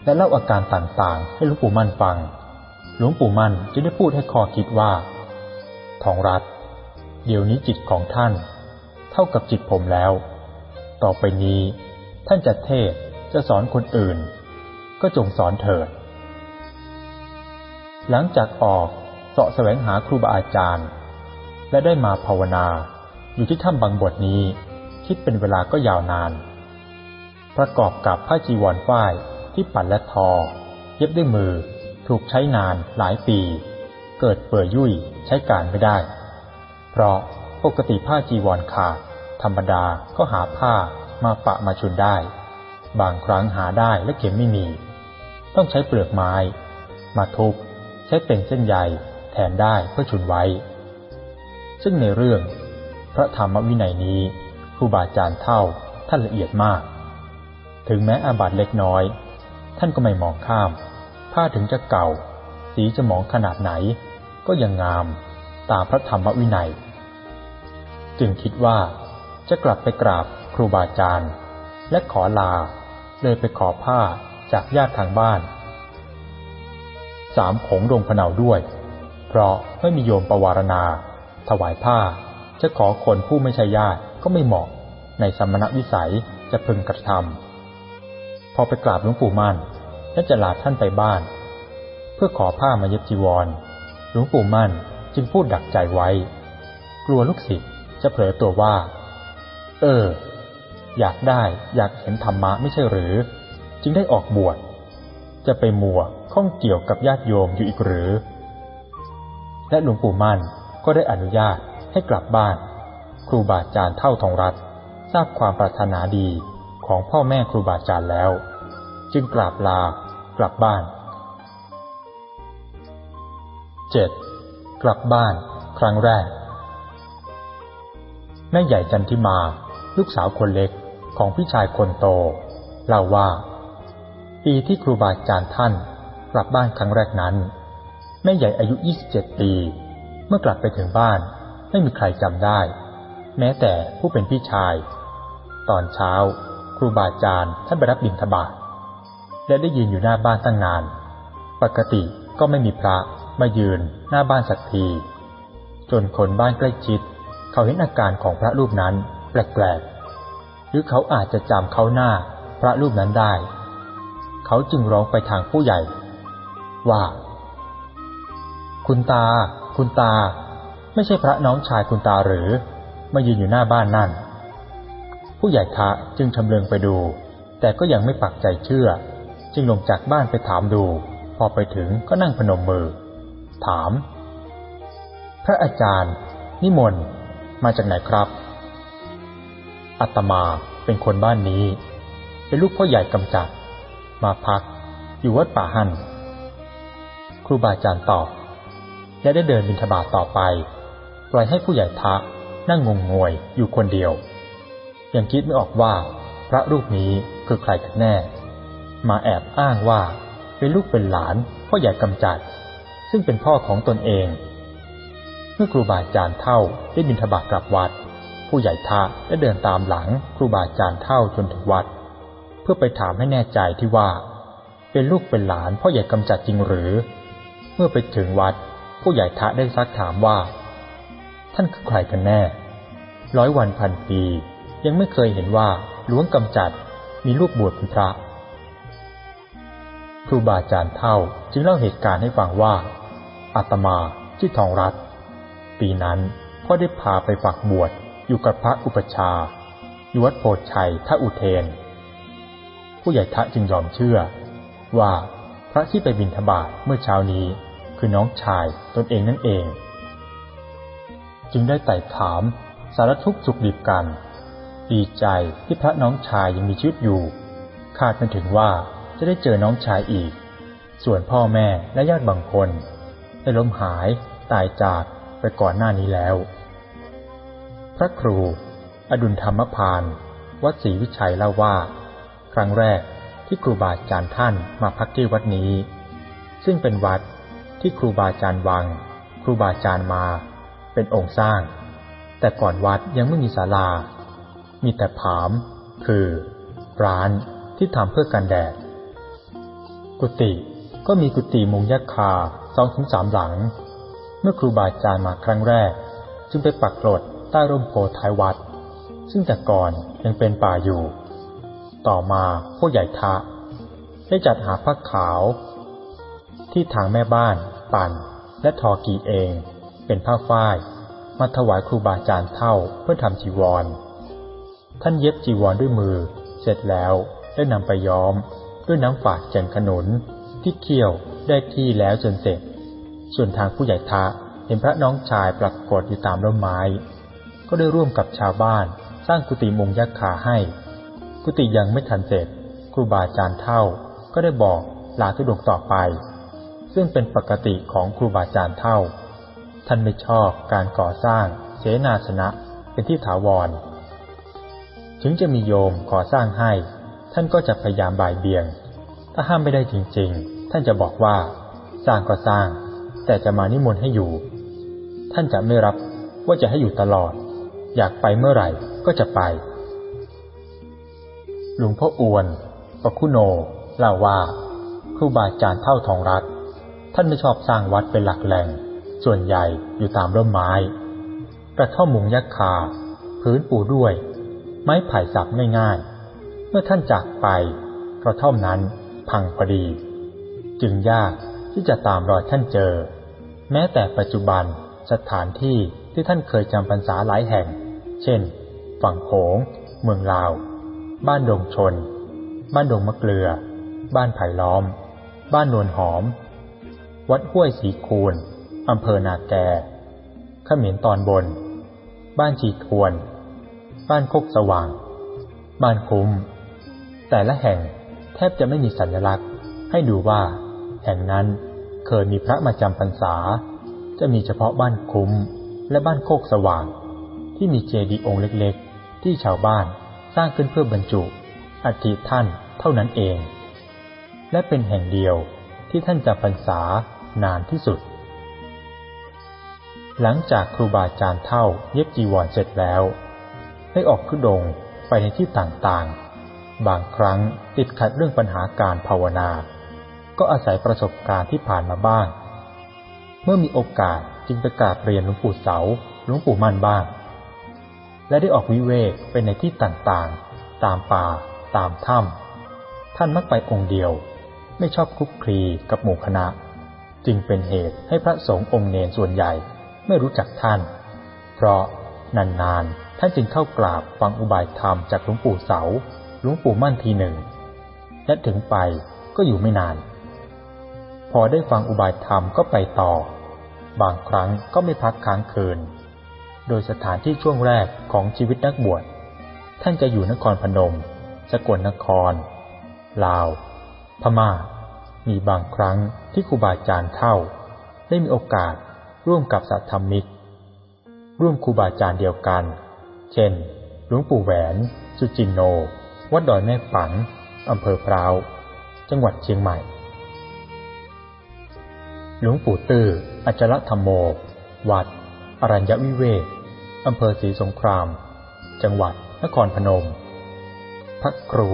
และเล่าอาการต่างๆ ให้หลวงปู่มั่นฟัง หลวงปู่มั่นจะได้พูดให้คอคิดว่าทองรัตเดี๋ยวนี้จิตของท่าน เท่ากับจิตผมแล้ว ต่อไปนี้ ท่านจะเทศจะสอนคนอื่น ก็จงสอนเถิด หลังจากออกเสาะแสวงหาครูบาอาจารย์ และได้มาภาวนา อยู่ที่ถ้ำบางบทนี้ คิดเป็นเวลาก็ยาวนาน ประกอบกับผ้าจีวรฝ้ายที่ปัดและทอ เย็บด้วยมือ ถูกใช้นานหลายปี เกิดเปื่อยยุ่ยใช้การไม่ได้ เพราะปกติผ้าจีวรขาด ธรรมดาก็หาผ้ามาปะมาชุนได้ บางครั้งหาได้และเข็มไม่มี ต้องใช้เปลือกไม้ มาทุบใช้เป็นเส้นใยแทนได้เพื่อชุนไว้ ซึ่งในเรื่องพระธรรมวินัยนี้ครูบาอาจารย์เท่าท่านละเอียดมาก ถึงแม้อาบัตเล็กน้อย ท่านก็ไม่มองข้าม ผ้าถึงจะเก่า สีจะมองขนาดไหน ก็ยังงามตามพระธรรมวินัย จึงคิดว่าจะกลับไปกราบครูบาอาจารย์ และขอลาเลยไปขอผ้าจากญาติทางบ้าน สามผงดงพนาด้วย เพราะไม่มีโยมประวารณา ถวายผ้า จะขอคนผู้ไม่ใช่ญาติก็ไม่เหมาะ ในสมณวิสัยจะพึงกระทำพอไปกราบหลวงปู่มั่นและจะลาท่านไปบ้าน เพื่อขอผ้ามาเย็บจีวร หลวงปู่มั่นจึงพูดดักใจไว้ กลัวลูกศิษย์จะเผลอตัวว่า เออ อยากได้อยากเห็นธรรมะไม่ใช่หรือ จึงได้ออกบวชจะไปมัวข้องเกี่ยวกับญาติโยมอยู่อีกหรือ และหลวงปู่มั่น ก็ได้อนุญาตให้กลับบ้าน ครูบาอาจารย์เท่าทองรัฐทราบความปรารถนาดีของพ่อแม่ครูบาอาจารย์แล้ว จึงกราบลากลับบ้าน 7. กลับบ้านครั้งแรก แม่ใหญ่จันทิมา ลูกสาวคนเล็กของพี่ชายคนโตเล่าว่า ปีที่ครูบาอาจารย์ท่านกลับบ้านครั้งแรกนั้น แม่ใหญ่อายุ 27 ปี เมื่อกลับไปถึงบ้าน ไม่มีใครจำได้ แม้แต่ผู้เป็นพี่ชาย ตอนเช้า ครูบาอาจารย์ท่านไปรับบิณฑบาตและได้ยืนอยู่หน้าบ้านตั้งนาน ปกติก็ไม่มีพระมายืนหน้าบ้านสักที จนคนบ้านใกล้ชิด เขาเห็นอาการของพระรูปนั้นแปลกๆ หรือเขาอาจจะจำเขาหน้าพระรูปนั้นได้ เขาจึงร้องไปทางผู้ใหญ่ ว่า คุณตา คุณตา ไม่ใช่พระน้องชายคุณตาหรือ มายืนอยู่หน้าบ้านนั่น ผู้ใหญ่ทะจึงชำเลืองไปดู แต่ก็ยังไม่ปักใจเชื่อ จึงลงจากบ้านไปถามดู พอไปถึงก็นั่งพนมมือ ถาม พระอาจารย์ นิมนต์มาจากไหนครับ อัตมาเป็นคนบ้านนี้ เป็นลูกพ่อใหญ่กำจัด มาพัก อยู่วัดป่าหันครูบาอาจารย์ตอบ และได้เดินบิณฑบาตต่อไป ปล่อยให้ผู้ใหญ่ทะนั่งงงงวยอยู่คนเดียว ยังคิดไม่ออกว่าพระรูปนี้คือใครกันแน่ มาแอบอ้างว่าเป็นลูกเป็นหลานพ่อใหญ่กำจัด ซึ่งเป็นพ่อของตนเอง เมื่อครูบาอาจารย์เท่าได้บิณฑบาตกลับวัด ผู้ใหญ่ทะได้เดินตามหลังครูบาอาจารย์เท่าจนถึงวัด เพื่อไปถามให้แน่ใจที่ว่า เป็นลูกเป็นหลานพ่อใหญ่กำจัดจริงหรือ เมื่อไปถึงวัด ผู้ใหญ่ทะได้ซักถามว่า ท่านคือใครกันแน่ ร้อยวันพันปี ยังไม่เคยเห็นว่าหลวงกำจัดมีลูกบวชเป็นพระ ครูบาอาจารย์เท่าจึงเล่าเหตุการณ์ให้ฟังว่าอาตมาชื่อทองรัตปีนั้นพ่อได้พาไปฝากบวชอยู่กับพระอุปชาอยู่วัดโพชัยท่าอุเทน ผู้ใหญ่ทะจึงยอมเชื่อว่าพระที่ไปบิณฑบาตเมื่อเช้านี้ คือน้องชายตนเองนั่นเอง จึงได้ไต่ถามสารทุกข์สุขดิบกันดีใจที่พระน้องชายยังมีชีวิตอยู่ คาดไม่ถึงว่าจะได้เจอน้องชายอีก ส่วนพ่อแม่และญาติบางคน ได้ล้มหายตายจากไปก่อนหน้านี้แล้ว พระครู อดุลธรรมพาน วัดศรีวิชัยเล่าว่า ครั้งแรกที่ครูบาอาจารย์ท่านมาพักที่วัดนี้ ซึ่งเป็นวัด ที่ครูบาอาจารย์วัง ครูบาอาจารย์มา เป็นองค์สร้าง แต่ก่อนวัดยังไม่มีศาลา มีแต่ผาม คือ ร้านที่ทำเพื่อกันแดด กุฏิก็มีกุฏิมุงยักษ์คาสองถึงสามหลัง เมื่อครูบาอาจารย์มาครั้งแรก จึงไปปักกรดใต้ร่มโพท้ายวัด ซึ่งแต่ก่อนยังเป็นป่าอยู่ ต่อมาผู้ใหญ่ทะได้จัดหาผ้าขาว ที่ทางแม่บ้าน ปั่น และทอกีเอง เป็นผ้าฝ้ายมาถวายครูบาอาจารย์เท่าเพื่อทำจีวร ท่านเย็บจีวรด้วยมือ เสร็จแล้วได้นำไปย้อม ด้วยน้ำฝาดแก่นขนุน ที่เคี่ยวได้ที่แล้วจนเสร็จ ส่วนทางผู้ใหญ่ทะเห็นพระน้องชายปรากฏอยู่ตามร่มไม้ ก็ได้ร่วมกับชาวบ้านสร้างกุฏิมุงยักษ์ขาให้ กุฏิยังไม่ทันเสร็จครูบาอาจารย์เท่าก็ได้บอกลาทุดงต่อไป ซึ่งเป็นปกติของครูบาอาจารย์เท่า ท่านไม่ชอบการก่อสร้างเสนาสนะเป็นที่ถาวร ถึงจะมีโยมก่อสร้างให้ ท่านก็จะพยายามบ่ายเบี่ยง ถ้าห้ามไม่ได้จริง ๆ ท่านจะบอกว่า สร้างก็สร้าง แต่จะมานิมนต์ให้อยู่ ท่านจะไม่รับว่าจะให้อยู่ตลอด อยากไปเมื่อไหร่ก็จะไปหลวงพ่ออวนปคุโนเล่าว่าครูบาอาจารย์เท่าทองรัต ท่านไม่ชอบสร้างวัดเป็นหลักแหล่ง ส่วนใหญ่อยู่ตามร่มไม้ กระท่อมมุงยักษ์คา พื้นปูด้วย ไม้ไผ่สับง่ายๆ เมื่อท่านจากไป กระท่อมนั้นพังพอดี จึงยากที่จะตามรอยท่านเจอ แม้แต่ปัจจุบันสถานที่ที่ท่านเคยจำพรรษาหลายแห่ง เช่น ฝั่งโขง เมืองลาว บ้านดงชน บ้านดงมะเกลือ บ้านไผ่ล้อม บ้านนวลหอม วัดห้วยสีคูนอำเภอนาแกขเขมรตอนบน บ้านจีทวน บ้านโคกสว่าง บ้านคุ้ม แต่ละแห่งแทบจะไม่มีสัญลักษณ์ ให้ดูว่า แห่งนั้นเคยมีพระมาจำพรรษา จะมีเฉพาะบ้านคุ้มและบ้านโคกสว่าง ที่มีเจดีย์องค์เล็กๆ ที่ชาวบ้านสร้างขึ้นเพื่อบรรจุอัฐิท่านเท่านั้นเอง และเป็นแห่งเดียวที่ท่านจำพรรษา นานที่สุด หลังจากครูบาอาจารย์เท่าเย็บจีวรเสร็จแล้ว ได้ออกทุดงไปในที่ต่างๆ บางครั้งติดขัดเรื่องปัญหาการภาวนา ก็อาศัยประสบการณ์ที่ผ่านมาบ้าง เมื่อมีโอกาสจึงไปกราบเรียนหลวงปู่เสาหลวงปู่มั่นบ้าง และได้ออกวิเวกไปในที่ต่างๆ ตามป่า ตามถ้ำท่านมักไปองค์เดียว ไม่ชอบคลุกคลีกับหมู่คณะ จึงเป็นเหตุให้พระสงฆ์องค์เนนส่วนใหญ่ไม่รู้จักท่าน เพราะนานๆท่านจึงเข้ากราบฟังอุบายธรรมจากหลวงปู่เสาหลวงปู่มั่นทีหนึ่ง และถึงไปก็อยู่ไม่นาน พอได้ฟังอุบายธรรมก็ไปต่อ บางครั้งก็ไม่พักค้างคืน โดยสถานที่ช่วงแรกของชีวิตนักบวชท่านจะอยู่นครพนม สกลนคร ลาว พม่า มีบางครั้งที่ครูบาอาจารย์เท่า ได้มีโอกาสร่วมกับสัตธรรมิก ร่วมครูบาอาจารย์เดียวกัน เช่น หลวงปู่แหวน สุจินโน วัดดอยแม่ปังอำเภอพร้าว จังหวัดเชียงใหม่ หลวงปู่ตื้ออัจรธรรมโม วัด อรัญญวิเวกอำเภอศรีสงคราม จังหวัดนครพนม พระครู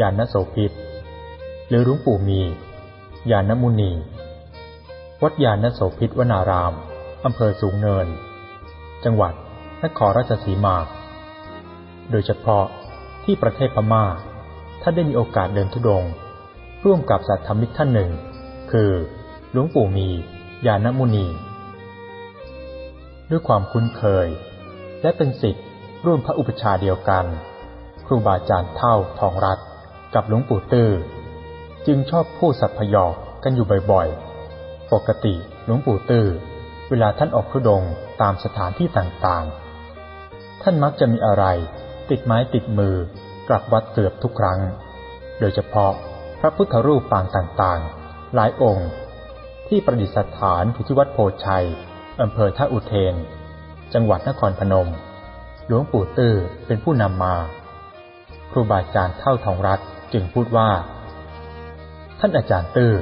ยานโสพิตหรือหลวงปู่มี ยานมุนี วัดยานโสพิตวนาราม อำเภอสูงเนิน จังหวัดนครราชสีมา โดยเฉพาะที่ประเทศพม่า ท่านได้มีโอกาสเดินทุดง ร่วมกับสัตธรรมิกท่านหนึ่ง คือหลวงปู่มียานมุนี ด้วยความคุ้นเคย และเป็นสิทธิ์ร่วมพระอุปชาเดียวกัน ครูบาอาจารย์เท่าทองรัตกับหลวงปู่ตื้อ จึงชอบพูดสัพพยอกกันอยู่บ่อยๆ ปกติหลวงปู่ตื้อเวลาท่านออกทุดงตามสถานที่ต่างๆ ท่านมักจะมีอะไร ติดไม้ติดมือกลับวัดเกือบทุกครั้ง โดยเฉพาะพระพุทธรูปปางต่างๆ หลายองค์ ที่ประดิษฐานอยู่ที่วัดโพชัยอำเภอท่าอุเทน จังหวัดนครพนม หลวงปู่ตื้อเป็นผู้นำมา ครูบาอาจารย์เท่าทองรัตจึงพูดว่าานอาจารย์ตื้อ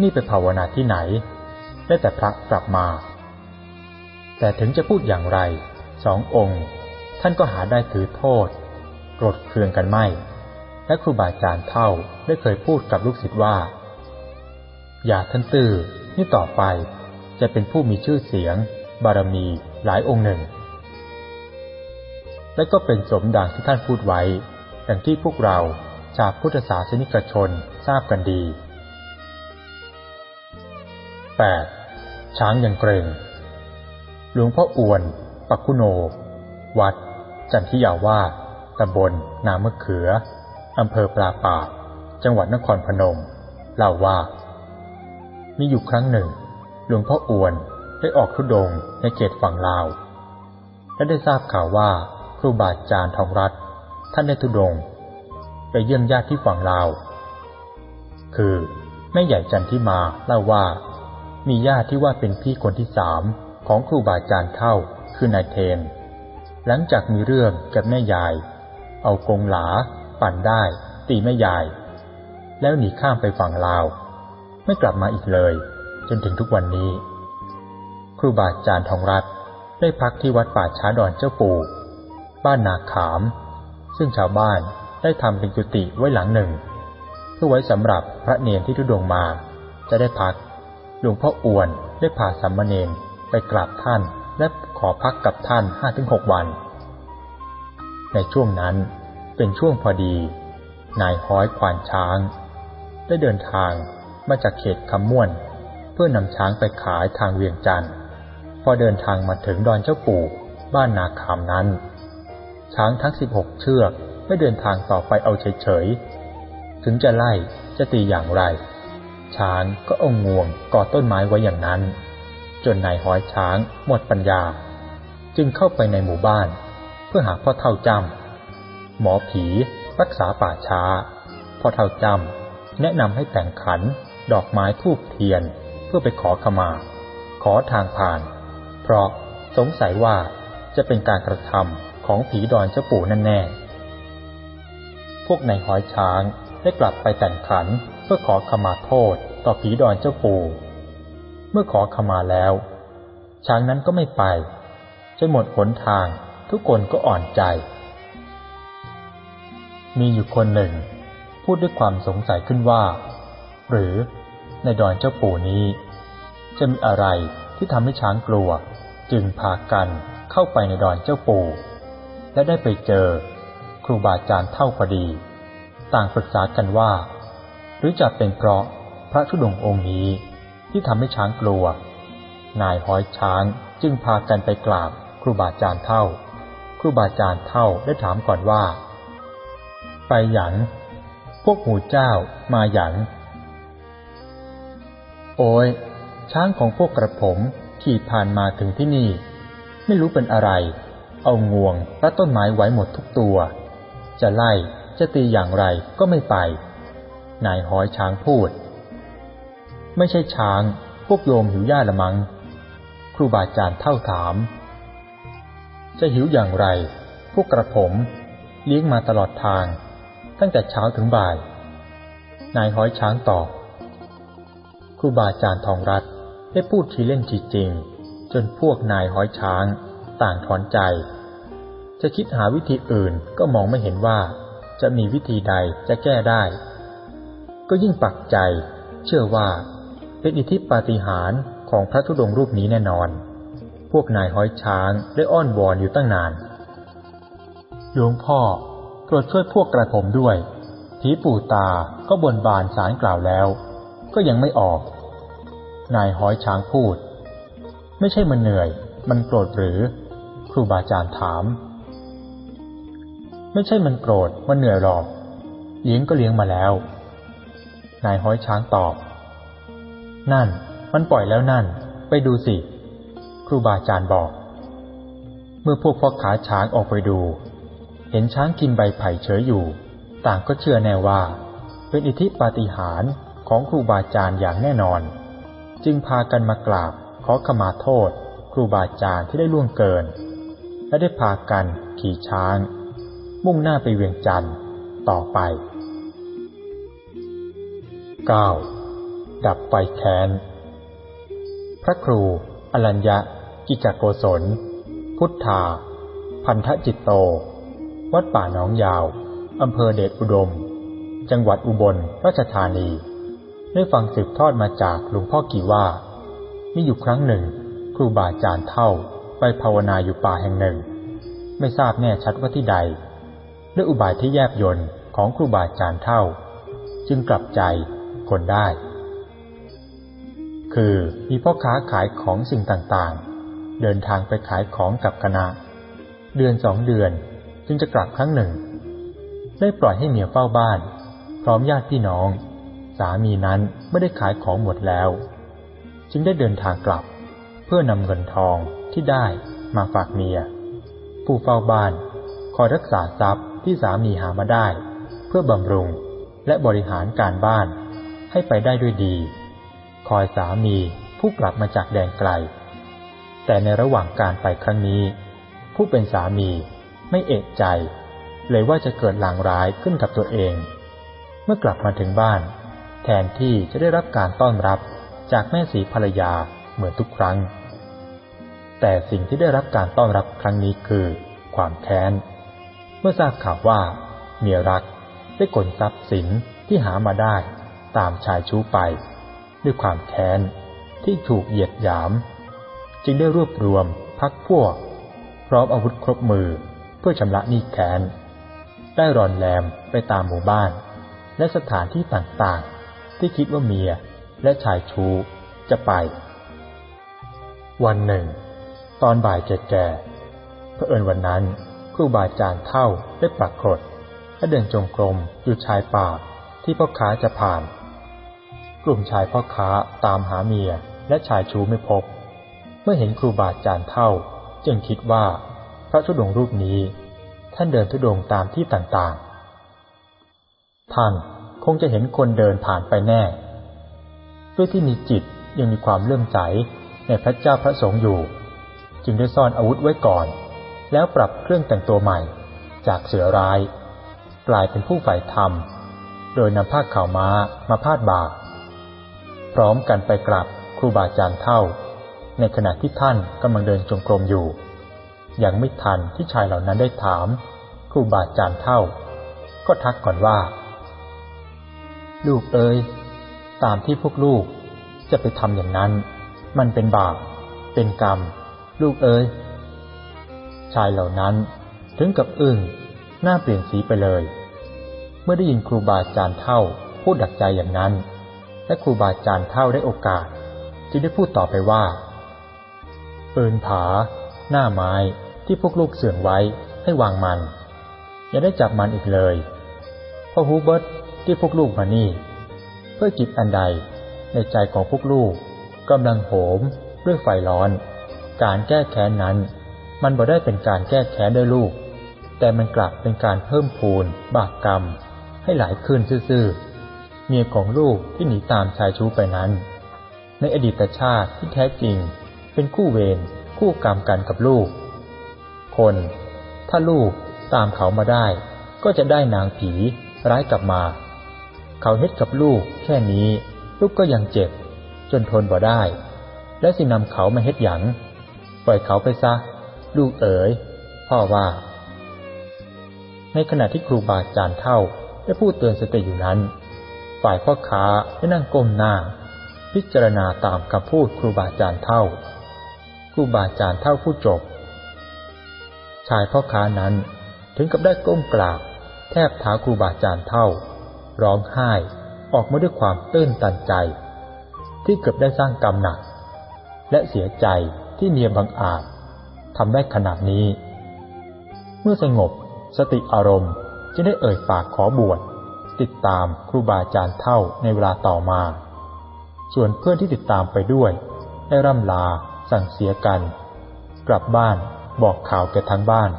นี่ไปภาวนาที่ไหน ได้แต่พระกลับมา แต่ถึงจะพูดอย่างไร สององค์ ท่านก็หาได้ถือโทษโกรธเคืองกันไม่ และครูบาอาจารย์เท่าได้เคยพูดกับลูกศิษย์ว่า อย่าท่านตื้อนี่ต่อไปจะเป็นผู้มีชื่อเสียง บารมีหลายองค์หนึ่ง และก็เป็นสมดังที่ท่านพูดไว้ ดังที่พวกเราชาวพุทธศาสนิกชน ทราบกันดี 8. ช้างยังเกรงหลวงพ่ออวน ปักคุโน วัด จันทิยาวาสตำบลนามะเขือ อำเภอปลาปากจังหวัดนครพนม เล่าว่า มีอยู่ครั้งหนึ่ง หลวงพ่ออวนได้ออกทุดงในเขตฝั่งลาว และได้ทราบข่าวว่าครูบาอาจารย์ทองรัตท่านได้ทุดง ไปเยี่ยมญาติที่ฝั่งลาว คือแม่ใหญ่จันทิมาเล่าว่า มีญาติที่ว่าเป็นพี่คนที่สามของครูบาอาจารย์เท่าคือนายเทน หลังจากมีเรื่องกับแม่ยาย เอากงหลา ปั่นได้ ตีแม่ยาย แล้วหนีข้ามไปฝั่งลาว ไม่กลับมาอีกเลย จนถึงทุกวันนี้ ครูบาอาจารย์ทองรัตได้พักที่วัดป่าช้าดอนเจ้าปู่บ้านนาขาม ซึ่งชาวบ้านได้ทำเป็นกุฏิไว้หลังหนึ่ง พื่อไว้สำหรับพระเนรที่ทุดงมา จะได้พัก หลวงพ่ออ้วนได้พาสัมมาเนรไปกราบท่านและขอพักกับท่านห้าถึงหกวัน ในช่วงนั้นเป็นช่วงพอดี นายห้อยควานช้าง ได้เดินทางมาจากเขตคำม่วน เพื่อนำช้างไปขายทางเวียงจันทร์พอเดินทางมาถึงดอนเจ้าปู่บ้านนาคามนั้น ช้างทั้งสิบหกเชือกไม่เดินทางต่อไปเอาเฉย ถึงจะไล่จะตีอย่างไร ช้างก็เอางวงกอดต้นไม้ไว้อย่างนั้น จนนายห้อยช้างหมดปัญญา จึงเข้าไปในหมู่บ้าน เพื่อหาพ่อเท่าจำหมอผีรักษาป่าช้า พ่อเท่าจำแนะนำให้แต่งขัน ดอกไม้ทูบเทียน เพื่อไปขอขมา ขอทางผ่าน เพราะสงสัยว่าจะเป็นการกระทำของผีดอนเจ้าปู่นั่นแน่ พวกนายหอยช้าง ได้กลับไปแต่งขันเพื่อขอขมาโทษต่อผีดอนเจ้าปู่ เมื่อขอขมาแล้ว ช้างนั้นก็ไม่ไปจนหมดหนทางทุกคนก็อ่อนใจ มีอยู่คนหนึ่ง พูดด้วยความสงสัยขึ้นว่า หรือในดอนเจ้าปู่นี้ จะมีอะไรที่ทำให้ช้างกลัว จึงพากันเข้าไปในดอนเจ้าปู่ และได้ไปเจอครูบาอาจารย์เท่าพอดี ต่างปรึกษากันว่า หรือจะเป็นเพราะพระธุดงองค์นี้ที่ทำให้ช้างกลัว นายห้อยช้างจึงพากันไปกราบครูบาอาจารย์เท่า ครูบาอาจารย์เท่าได้ถามก่อนว่า ไปหยัน พวกหมูเจ้ามาหยัน โอ้ยช้างของพวกกระผมขี่ผ่านมาถึงที่นี่ ไม่รู้เป็นอะไร เอางวงรัดต้นไม้ไว้หมดทุกตัว จะไล่ จะตีอย่างไรก็ไม่ไป นายห้อยช้างพูด ไม่ใช่ช้าง พวกโยมหิวหญ้าละมังครูบาอาจารย์เท่าถาม จะหิวอย่างไร พวกกระผม เลี้ยงมาตลอดทาง ตั้งแต่เช้าถึงบ่าย นายห้อยช้างตอบ ครูบาอาจารย์ทองรัตได้พูดทีเล่นทีจริง จนพวกนายห้อยช้าง ต่างถอนใจ จะคิดหาวิธีอื่นก็มองไม่เห็นว่า จะมีวิธีใดจะแก้ได้ ก็ยิ่งปักใจ เชื่อว่า เป็นอิทธิปาฏิหาริย์ของพระธุดงรูปนี้แน่นอน พวกนายห้อยช้างได้อ้อนวอนอยู่ตั้งนานหลวงพ่อโปรดช่วยพวกกระผมด้วยผีปู่ตาก็บนบานสารกล่าวแล้ว ก็ยังไม่ออก นายห้อยช้างพูด ไม่ใช่มันเหนื่อย มันโกรธหรือ ครูบาอาจารย์ถาม ไม่ใช่มันโกรธมันเหนื่อยหรอกเลี้ยงก็เลี้ยงมาแล้ว นายห้อยช้างตอบ นั่น มันปล่อยแล้วนั่น ไปดูสิ ครูบาอาจารย์บอก เมื่อพวกพ่อขาช้างออกไปดู เห็นช้างกินใบไผ่เฉยอยู่ ต่างก็เชื่อแน่ว่า เป็นอิทธิปาฏิหาริย์ของครูบาอาจารย์อย่างแน่นอน จึงพากันมากราบขอขมาโทษ ครูบาอาจารย์ที่ได้ล่วงเกิน และได้พากันขี่ช้าง มุ่งหน้าไปเวียงจันทร์ต่อไป 9. ดับไฟแค้น พระครูอรัญญะ กิจโกศล พุทธา พันธจิตโต วัดป่าหนองยาว อำเภอเดชอุดม จังหวัดอุบลราชธานี ได้ฟังสืบทอดมาจากหลวงพ่อกี่ว่า มีอยู่ครั้งหนึ่ง ครูบาอาจารย์เท่าไปภาวนาอยู่ป่าแห่งหนึ่ง ไม่ทราบแน่ชัดว่าที่ใด ด้วยอุบายที่แยบยนของครูบาอาจารย์เท่า จึงกลับใจคนได้ คือมีพ่อค้าขายของสิ่งต่างๆ เดินทางไปขายของกับคณะ เดือนสองเดือนจึงจะกลับครั้งหนึ่ง ได้ปล่อยให้เมียเฝ้าบ้าน พร้อมญาติพี่น้อง สามีนั้นไม่ได้ขายของหมดแล้ว จึงได้เดินทางกลับ เพื่อนำเงินทองที่ได้มาฝากเมีย ผู้เฝ้าบ้านคอยรักษาทรัพย์ ที่สามีหามาได้ เพื่อบำรุงและบริหารการบ้านให้ไปได้ด้วยดี คอยสามีผู้กลับมาจากแดนไกล แต่ในระหว่างการไปครั้งนี้ ผู้เป็นสามีไม่เอกใจ เลยว่าจะเกิดลางร้ายขึ้นกับตัวเอง เมื่อกลับมาถึงบ้าน แทนที่จะได้รับการต้อนรับจากแม่สีภรรยาเหมือนทุกครั้ง แต่สิ่งที่ได้รับการต้อนรับครั้งนี้คือ ความแค้น มื่อทราบข่าวว่า เมียรักได้กลทรัพย์สินที่หามาได้ตามชายชู้ไป ด้วยความแค้นที่ถูกเหยียดหยาม จึงได้รวบรวมพักพวก พร้อมอาวุธครบมือเพื่อชำระหนี้แค้น ได้รอนแรมไปตามหมู่บ้าน และสถานที่ต่างๆ ที่คิดว่าเมียและชายชู้จะไป วันหนึ่ง ตอนบ่ายแก่ๆเพื่อเอิญวันนั้น ครูบาอาจารย์เท่าได้ปรากฏและเดินจงกรมอยู่ชายป่าที่พ่อค้าจะผ่าน กลุ่มชายพ่อค้าตามหาเมียและชายชูไม่พบ เมื่อเห็นครูบาอาจารย์เท่า จึงคิดว่าพระธุดงรูปนี้ ท่านเดินธุดงตามที่ต่างๆ ท่านคงจะเห็นคนเดินผ่านไปแน่ ด้วยที่มีจิตยังมีความเลื่อมใสในพระเจ้าพระสงฆ์อยู่ จึงได้ซ่อนอาวุธไว้ก่อน แล้วปรับเครื่องแต่งตัวใหม่ จากเสือร้าย กลายเป็นผู้ฝ่ายธรรม โดยนำผ้าขาวม้ามาพาดบ่าพร้อมกันไปกราบครูบาอาจารย์เท่า ในขณะที่ท่านกำลังเดินจงกรมอยู่ ยังไม่ทันที่ชายเหล่านั้นได้ถาม ครูบาอาจารย์เท่า ก็ทักก่อนว่า ลูกเอ๋ยตามที่พวกลูกจะไปทำอย่างนั้น มันเป็นบาปเป็นกรรม ลูกเอ๋ย ชายเหล่านั้น ถึงกับอึ้งหน้าเปลี่ยนสีไปเลย เมื่อได้ยินครูบาอาจารย์เท่าพูดดักใจอย่างนั้น และครูบาอาจารย์เท่าได้โอกาส จึงได้พูดต่อไปว่าปืนผา หน้าไม้ที่พวกลูกเสื่องไว้ให้วางมัน อย่าได้จับมันอีกเลยพราะฮูเบิร์ตที่พวกลูกมานี่ เพื่อจิตอันใดในใจของพวกลูกกำลังโหมด้วยไฟร้อน การแก้แค้นนั้น มันบ่ได้เป็นการแก้แค้นด้วยลูก แต่มันกลับเป็นการเพิ่มพูน บาปกรรม ให้หลายขึ้นซื่อๆเมียของลูกที่หนีตามชายชู้ไปนั้น ในอดีตชาติที่แท้จริง เป็นคู่เวรคู่กรรมกันกับลูก คน ถ้าลูกตามเขามาได้ ก็จะได้นางผีร้ายกลับมา เขาเฮ็ดกับลูกแค่นี้ ลูกก็ยังเจ็บ จนทนบ่ได้ และสินำเขามาเฮ็ดหยังปล่อยเขาไปซะ ลูกเอ๋ยพ่อว่า ในขณะที่ครูบาอาจารย์เท่าได้พูดเตือนสติอยู่นั้น ฝ่ายพ่อค้าได้นั่งก้มหน้า พิจารณาตามคำพูดครูบาอาจารย์เท่า ครูบาอาจารย์เท่าพูดจบ ชายพ่อค้านั้นถึงกับได้ก้มกราบแทบเท้าครูบาอาจารย์เท่า ร้องไห้ออกมาด้วยความตื้นตันใจ ที่เกือบได้สร้างกรรมหนัก และเสียใจที่เมียบังอาจ ทำได้ขนาดนี้ เมื่อสงบสติอารมณ์จะได้เอ่ยปากขอบวชติดตามครูบาอาจารย์เท่าในเวลาต่อมา ส่วนเพื่อนที่ติดตามไปด้วย ได้ร่ำลาสั่งเสียกัน กลับบ้านบอกข่าวแก่ทั้งบ้าน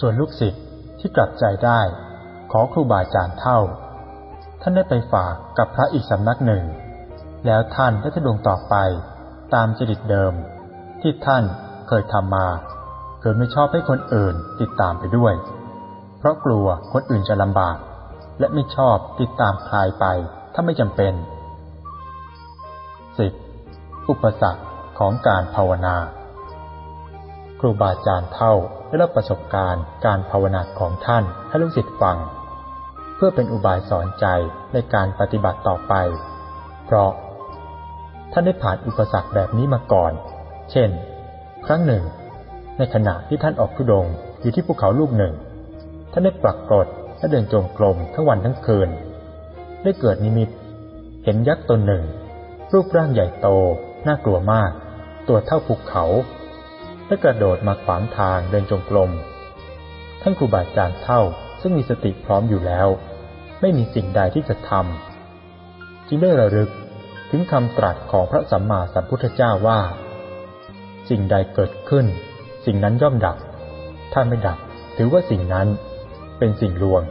ส่วนลูกศิษย์ที่กลับใจได้ ขอครูบาอาจารย์เท่า ท่านได้ไปฝากกับพระอีกสำนักหนึ่ง แล้วท่านก็จะดวงต่อไปตามจริตเดิม ที่ท่านเคยทำมาคือไม่ชอบให้คนอื่นติดตามไปด้วย เพราะกลัวคนอื่นจะลำบาก และไม่ชอบติดตามใครไปถ้าไม่จำเป็น 10. อุปสรรคของการภาวนา ครูบาอาจารย์เท่าได้รับประสบการณ์การภาวนาของท่านให้ลูกศิษย์ฟัง เพื่อเป็นอุบายสอนใจในการปฏิบัติต่อไป เพราะท่านได้ผ่านอุปสรรคแบบนี้มาก่อน เช่น ครั้งหนึ่ง ในขณะที่ท่านออกทุดงอยู่ที่ภูเขาลูกหนึ่ง ท่านได้ปรากฏและเดินจงกรมทั้งวันทั้งคืน ได้เกิดนิมิต เห็นยักษ์ตนหนึ่ง รูปร่างใหญ่โต น่ากลัวมาก ตัวเท่าภูเขาและกระโดดมาขวางทางเดินจงกรมท่านครูบาอาจารย์เท่าซึ่งมีสติพร้อมอยู่แล้ว ไม่มีสิ่งใดที่จะทำจึงได้ระลึกถึงคำตรัสของพระสัมมาสัมพุทธเจ้าว่า สิ่งใดเกิดขึ้น สิ่งนั้นย่อมดับ ถ้าไม่ดับ ถือว่าสิ่งนั้นเป็นสิ่งลวง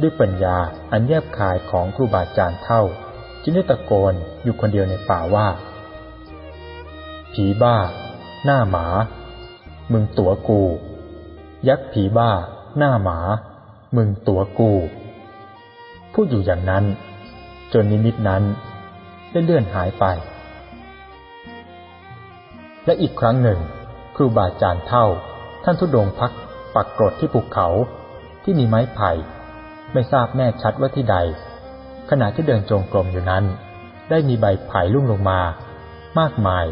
ด้วยปัญญาอันแยบคายของครูบาอาจารย์เท่า จึงได้ตะโกนอยู่คนเดียวในป่าว่า ผีบ้า หน้าหมา มึงตัวกู ยักษ์ผีบ้า หน้าหมา มึงตัวกูพูดอยู่อย่างนั้น จนนิมิตนั้นได้เลื่อนหายไป และอีกครั้งหนึ่ง ครูบาอาจารย์เท่า ท่านทุดงพักปักกรดที่ภูเขาที่มีไม้ไผ่ ไม่ทราบแน่ชัดว่าที่ใด ขณะที่เดินจงกรมอยู่นั้น ได้มีใบไผ่ลุ่งลงมา มากมาย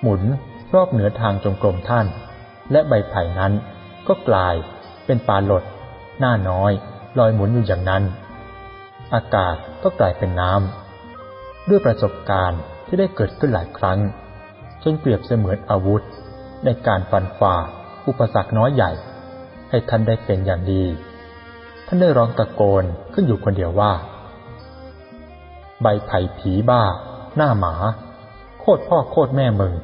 หมุนรอบเหนือทางจงกรมท่าน และใบไผ่นั้นก็กลายเป็นปลาหลด หน้าน้อย ลอยหมุนอยู่อย่างนั้น อากาศก็กลายเป็นน้ำด้วยประสบการณ์ที่ได้เกิดขึ้นหลายครั้ง จนเปรียบเสมือนอาวุธ ในการฟันฝ่าอุปสรรคน้อยใหญ่ ให้ท่านได้เป็นอย่างดี ท่านได้ร้องตะโกนขึ้นอยู่คนเดียวว่า ใบไผ่ผีบ้า หน้าหมา โคตรพ่อโคตรแม่มึง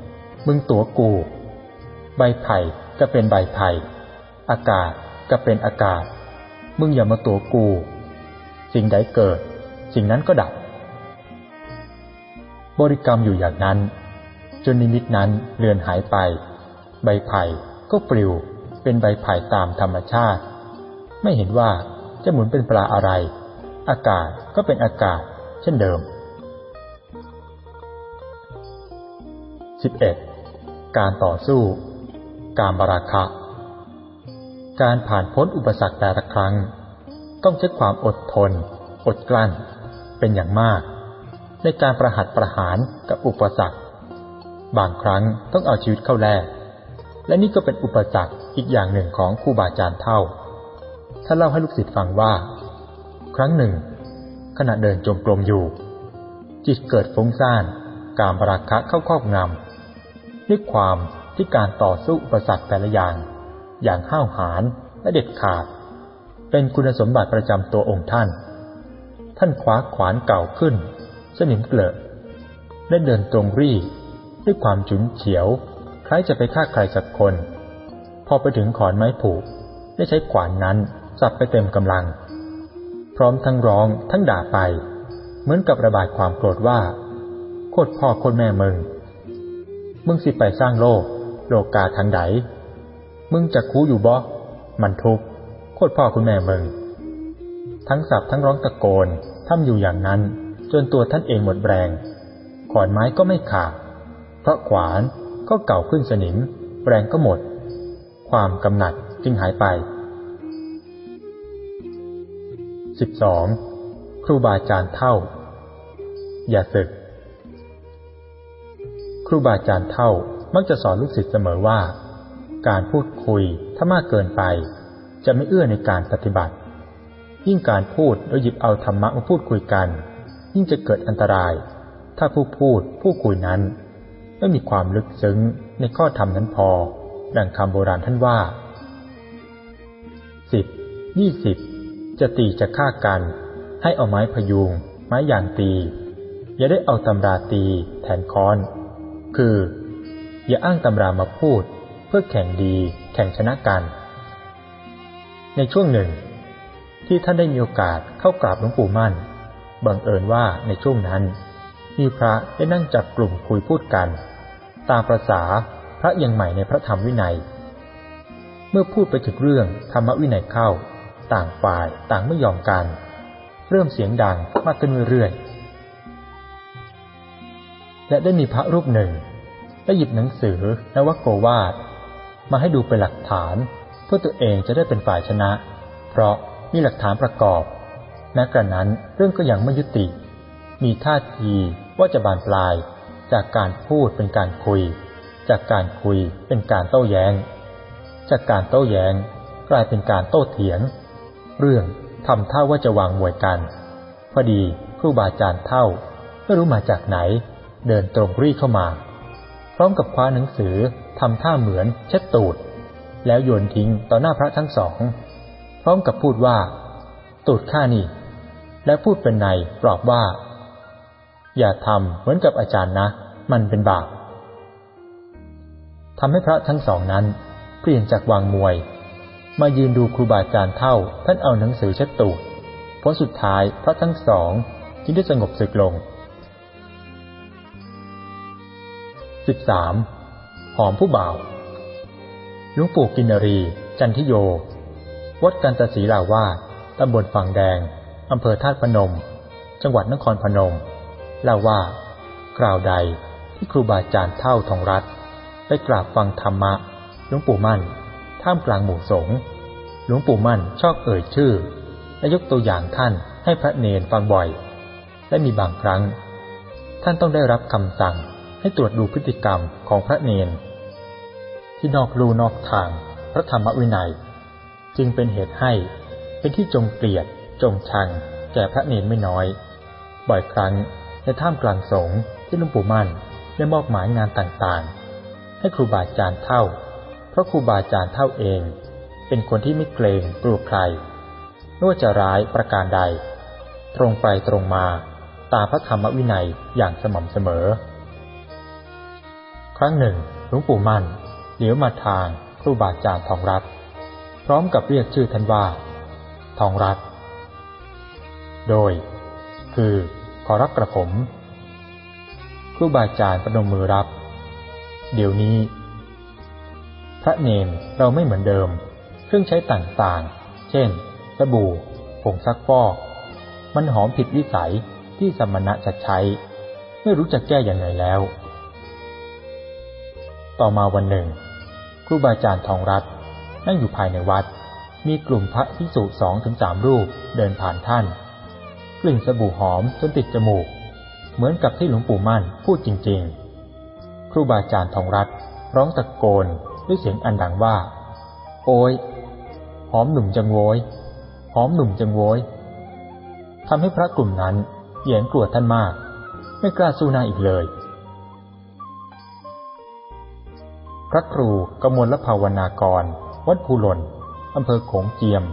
มึงตัวกู ใบไผ่ก็เป็นใบไผ่อากาศก็เป็นอากาศ มึงอย่ามาตัวกู สิ่งใดเกิด สิ่งนั้นก็ดับ บริกรรมอยู่อย่างนั้น จนนิมิตนั้นเลือนหายไป ใบไผ่ก็ปลิวเป็นใบไผ่ตามธรรมชาติ ไม่เห็นว่าจะหมุนเป็นปลาอะไร อากาศก็เป็นอากาศเช่นเดิม 11. การต่อสู้ การบราคะ การผ่านพ้นอุปสรรคแต่ละครั้ง ต้องใช้ความอดทน อดกลั้น เป็นอย่างมาก ในการประหัตประหารกับอุปสรรค บางครั้งต้องเอาชีวิตเข้าแลกและนี่ก็เป็นอุปสรรคอีกอย่างหนึ่งของครูบาอาจารย์เท่าท่านเล่าให้ลูกศิษย์ฟังว่า ครั้งหนึ่ง ขณะเดินจงกรมอยู่ จิตเกิดฟุ้งซ่านการบราคะเข้าครอบงำด้วยความที่การต่อสู้อุปสรรคแต่ละอย่าง อย่างห้าวหาญและเด็ดขาด เป็นคุณสมบัติประจำตัวองค์ท่าน ท่านคว้าขวานเก่าขึ้น สนิมเกลอะได้เดินตรงรี ด้วยความฉุนเฉียว คล้ายจะไปฆ่าใครสักคน พอไปถึงขอนไม้ผูก ได้ใช้ขวานนั้นสับไปเต็มกำลัง พร้อมทั้งร้องทั้งด่าไป เหมือนกับระบายความโกรธว่า โคตรพ่อโคตรแม่มึง มึงสิไปสร้างโลก โลกกาทางใดมึงจะคูอยู่บ่ มันทุกข์โคตรพ่อคุณแม่มึง ทั้งสับทั้งร้องตะโกนทำอยู่อย่างนั้น จนตัวท่านเองหมดแรง ขอนไม้ก็ไม่ขาด ราะขวานก็เก่าขึ้นสนิม แรงก็หมด ความกำหนัดจึงหายไปสิบสองครูบาอาจารย์เท่า อย่าศึก ครูบาอาจารย์เท่ามักจะสอนลูกศิษย์เสมอว่า การพูดคุยถ้ามากเกินไป จะไม่เอื้อในการปฏิบัติ ยิ่งการพูดโดยหยิบเอาธรรมะมาพูดคุยกัน ยิ่งจะเกิดอันตราย ถ้าผู้พูดผู้คุยนั้น ไม่มีความลึกซึ้งในข้อธรรมนั้นพอ ดังคำโบราณท่านว่าสิบยี่สิบจะตีจะฆ่ากัน ให้เอาไม้พยุง ไม้ยางตี อย่าได้เอาตำราตีแทนค้อน คือ อย่าอ้างตำรามาพูด เพื่อแข่งดี แข่งชนะกัน ในช่วงหนึ่ง ที่ท่านได้มีโอกาสเข้ากราบหลวงปู่มั่นบังเอิญว่าในช่วงนั้นมีพระได้นั่งจับกลุ่มคุยพูดกัน ตามประษาพระยังใหม่ในพระธรรมวินัย เมื่อพูดไปถึงเรื่องธรรมวินัยเข้า ต่างฝ่ายต่างไม่ยอมกัน เริ่มเสียงดังมากขึ้นเรื่อยๆ และได้มีพระรูปหนึ่งได้หยิบหนังสือนวโกวาดมาให้ดูเป็นหลักฐาน เพื่อตัวเองจะได้เป็นฝ่ายชนะ เพราะมีหลักฐานประกอบแม้กระนั้นเรื่องก็ยังไม่ยุติ มีท่าทีว่าจะบานปลาย จากการพูดเป็นการคุย จากการคุยเป็นการโต้แยง้ง จากการโต้แย้ง กลายเป็นการโต้เถียง เรื่องทำท่าว่าจะวางมวยกัน พอดีครูบาอาจารย์เท่าไม่รู้มาจากไหน เดินตรงรีเข้ามา พร้อมกับคว้าหนังสือทำท่าเหมือนเช็ดตูด แล้วโยนทิ้งต่อหน้าพระทั้งสอง พร้อมกับพูดว่า ตูดข้านี่ และพูดเป็นในปลอบว่า อย่าทำเหมือนกับอาจารย์นะ มันเป็นบาปทำให้พระทั้งสองนั้น เปลี่ยนจากวางมวย มายืนดูครูบาอาจารย์เท่า ท่านเอาหนังสือเช็ดตูดผลสุดท้ายพระทั้งสองจึงได้สงบศึกลงสิบสามหอมผู้บ่าวหลวงปู่กินรี จันทิโย วัดกันตศีลาวาตำบลฝั่งแดง อำเภอธาตุพนม จังหวัดนครพนม เล่าว่า กล่าวใดที่ครูบาอาจารย์เท่าทองรัฐไปกราบฟังธรรมะหลวงปู่มั่น ท่ามกลางหมู่สงฆ์หลวงปู่มั่นชอบเอ่ยชื่อ และยกตัวอย่างท่านให้พระเนนฟังบ่อย และมีบางครั้ง ท่านต้องได้รับคำสั่งให้ตรวจดูพฤติกรรมของพระเนน ที่นอกลูนอกทางพระธรรมวินัย จึงเป็นเหตุให้เป็นที่จงเกลียดจงชังแก่พระเนนไม่น้อย บ่อยครั้ง ในท่ามกลางสงฆ์ที่ลวงปู่มั่นได้มอบหมายงานต่างๆ ให้ครูบาอาจารย์เท่า เพราะครูบาอาจารย์เท่าเอง เป็นคนที่ไม่เกรงกลัวใครไม่ว่าจะร้ายประการใด ตรงไปตรงมาตามพระธรรมวินัยอย่างสม่ำเสมอ ครั้งหนึ่งหลวงปู่มั่นเหลียวมาทางครูบาอาจารย์ทองรัตพร้อมกับเรียกชื่อท่านว่า ทองรัตโดย คือ ขอรับกระผมครูบาอาจารย์ประนมมือรับ เดี๋ยวนี้ พระเนนเราไม่เหมือนเดิม เครื่องใช้ต่างๆ เช่น สบู่ ผงซักฟอก มันหอมผิดวิสัยที่สมณะจะใช้ ไม่รู้จะแก้อย่างไรแล้ว ต่อมาวันหนึ่งครูบาอาจารย์ทองรัตนั่งอยู่ภายในวัด มีกลุ่มพระพิสุสองถึงสามรูปเดินผ่านท่าน กลิ่นสบู่หอมจนติดจมูก เหมือนกับที่หลวงปู่มั่นพูดจริง ๆ ครูบาอาจารย์ทองรัตร้องตะโกนด้วยเสียงอันดังว่า โอยหอมหนุ่มจังโวยหอมหนุ่มจังโวยทำให้พระกลุ่มนั้นเหยียนกลัวท่านมาก ไม่กล้าสู้หน้าอีกเลย พระครูกมลภาวนากร วัดภูหลนอำเภอโขงเจียม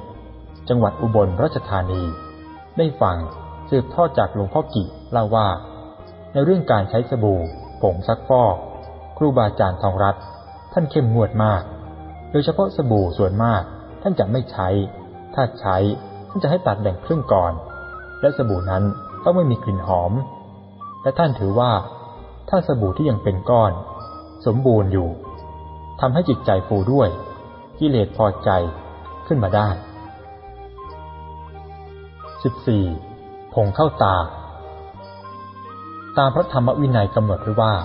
จังหวัดอุบลราชธานี ได้ฟังสืบทอดจากหลวงพ่อกิเล่าว่า ในเรื่องการใช้สบู่ผงซักฟอก ครูบาอาจารย์ทองรัตท่านเข้มงวดมาก โดยเฉพาะสบู่ส่วนมาก ท่านจะไม่ใช้ ถ้าใช้ท่านจะให้ตัดแบ่งครึ่งก่อน และสบู่นั้นต้องไม่มีกลิ่นหอม และท่านถือว่า ถ้าสบู่ที่ยังเป็นก้อน สมบูรณ์อยู่ทำให้จิตใจฟูด้วยกิเลสพอใจขึ้นมาได้ 14. ผงเข้าตา ตามพระธรรมวินัยกำหนดไว้ว่า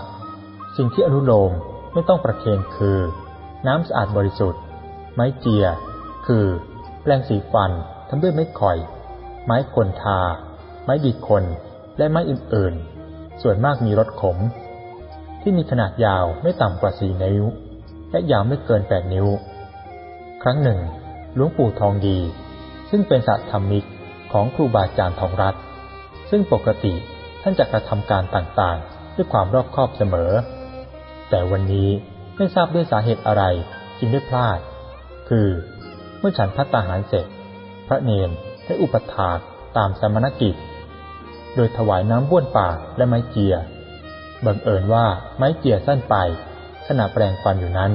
สิ่งที่อนุโลมไม่ต้องประเคนคือ น้ำสะอาดบริสุทธิ์ ไม้เจีย คือ แปรงสีฟันทำด้วยไม้ข่อย ไม้คนทา ไม้ดีคน และไม้อื่นๆ ส่วนมากมีรสขม ที่มีขนาดยาวไม่ต่ำกว่าสี่นิ้ว และยาวไม่เกินแปดนิ้ว ครั้งหนึ่งหลวงปู่ทองดี ซึ่งเป็นสัตธรรมิก ของครูบาอาจารย์ทองรัตซึ่งปกติท่านจะกระทำการต่างๆ ด้วยความรอบคอบเสมอ แต่วันนี้ไม่ทราบด้วยสาเหตุอะไรจึงได้พลาด คือ เมื่อฉันพัตตาหารเสร็จ พระเนนได้อุปถากตามสมณกิจ โดยถวายน้ำบ้วนปากและไม้เจียบังเอิญว่าไม้เจียสั้นไปขณะแปลงฟันอยู่นั้น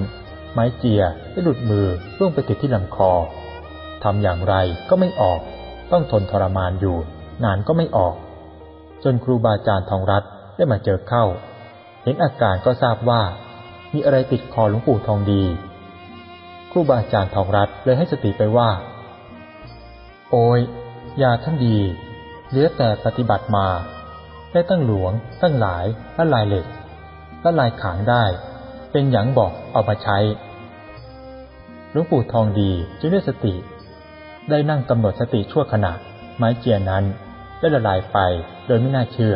ไม้เจียได้หลุดมือร่วงไปติดที่ลำคอทำอย่างไรก็ไม่ออก ต้องทนทรมานอยู่ นานก็ไม่ออก จนครูบาอาจารย์ทองรัตได้มาเจอเข้า เห็นอาการก็ทราบว่า มีอะไรติดคอหลวงปู่ทองดี ครูบาอาจารย์ทองรัตเลยให้สติไปว่า โอ้ยยาท่านดี เหลือแต่ปฏิบัติมา ได้ตั้งหลวง ตั้งหลายละลายเหล็กละลายขางได้ เป็นหยังบอกเอามาใช้หลวงปู่ทองดีจึงได้สติ ได้นั่งกำหนดสติชั่วขณะไม้เจียนั้นได้ละลายไปโดยไม่น่าเชื่อ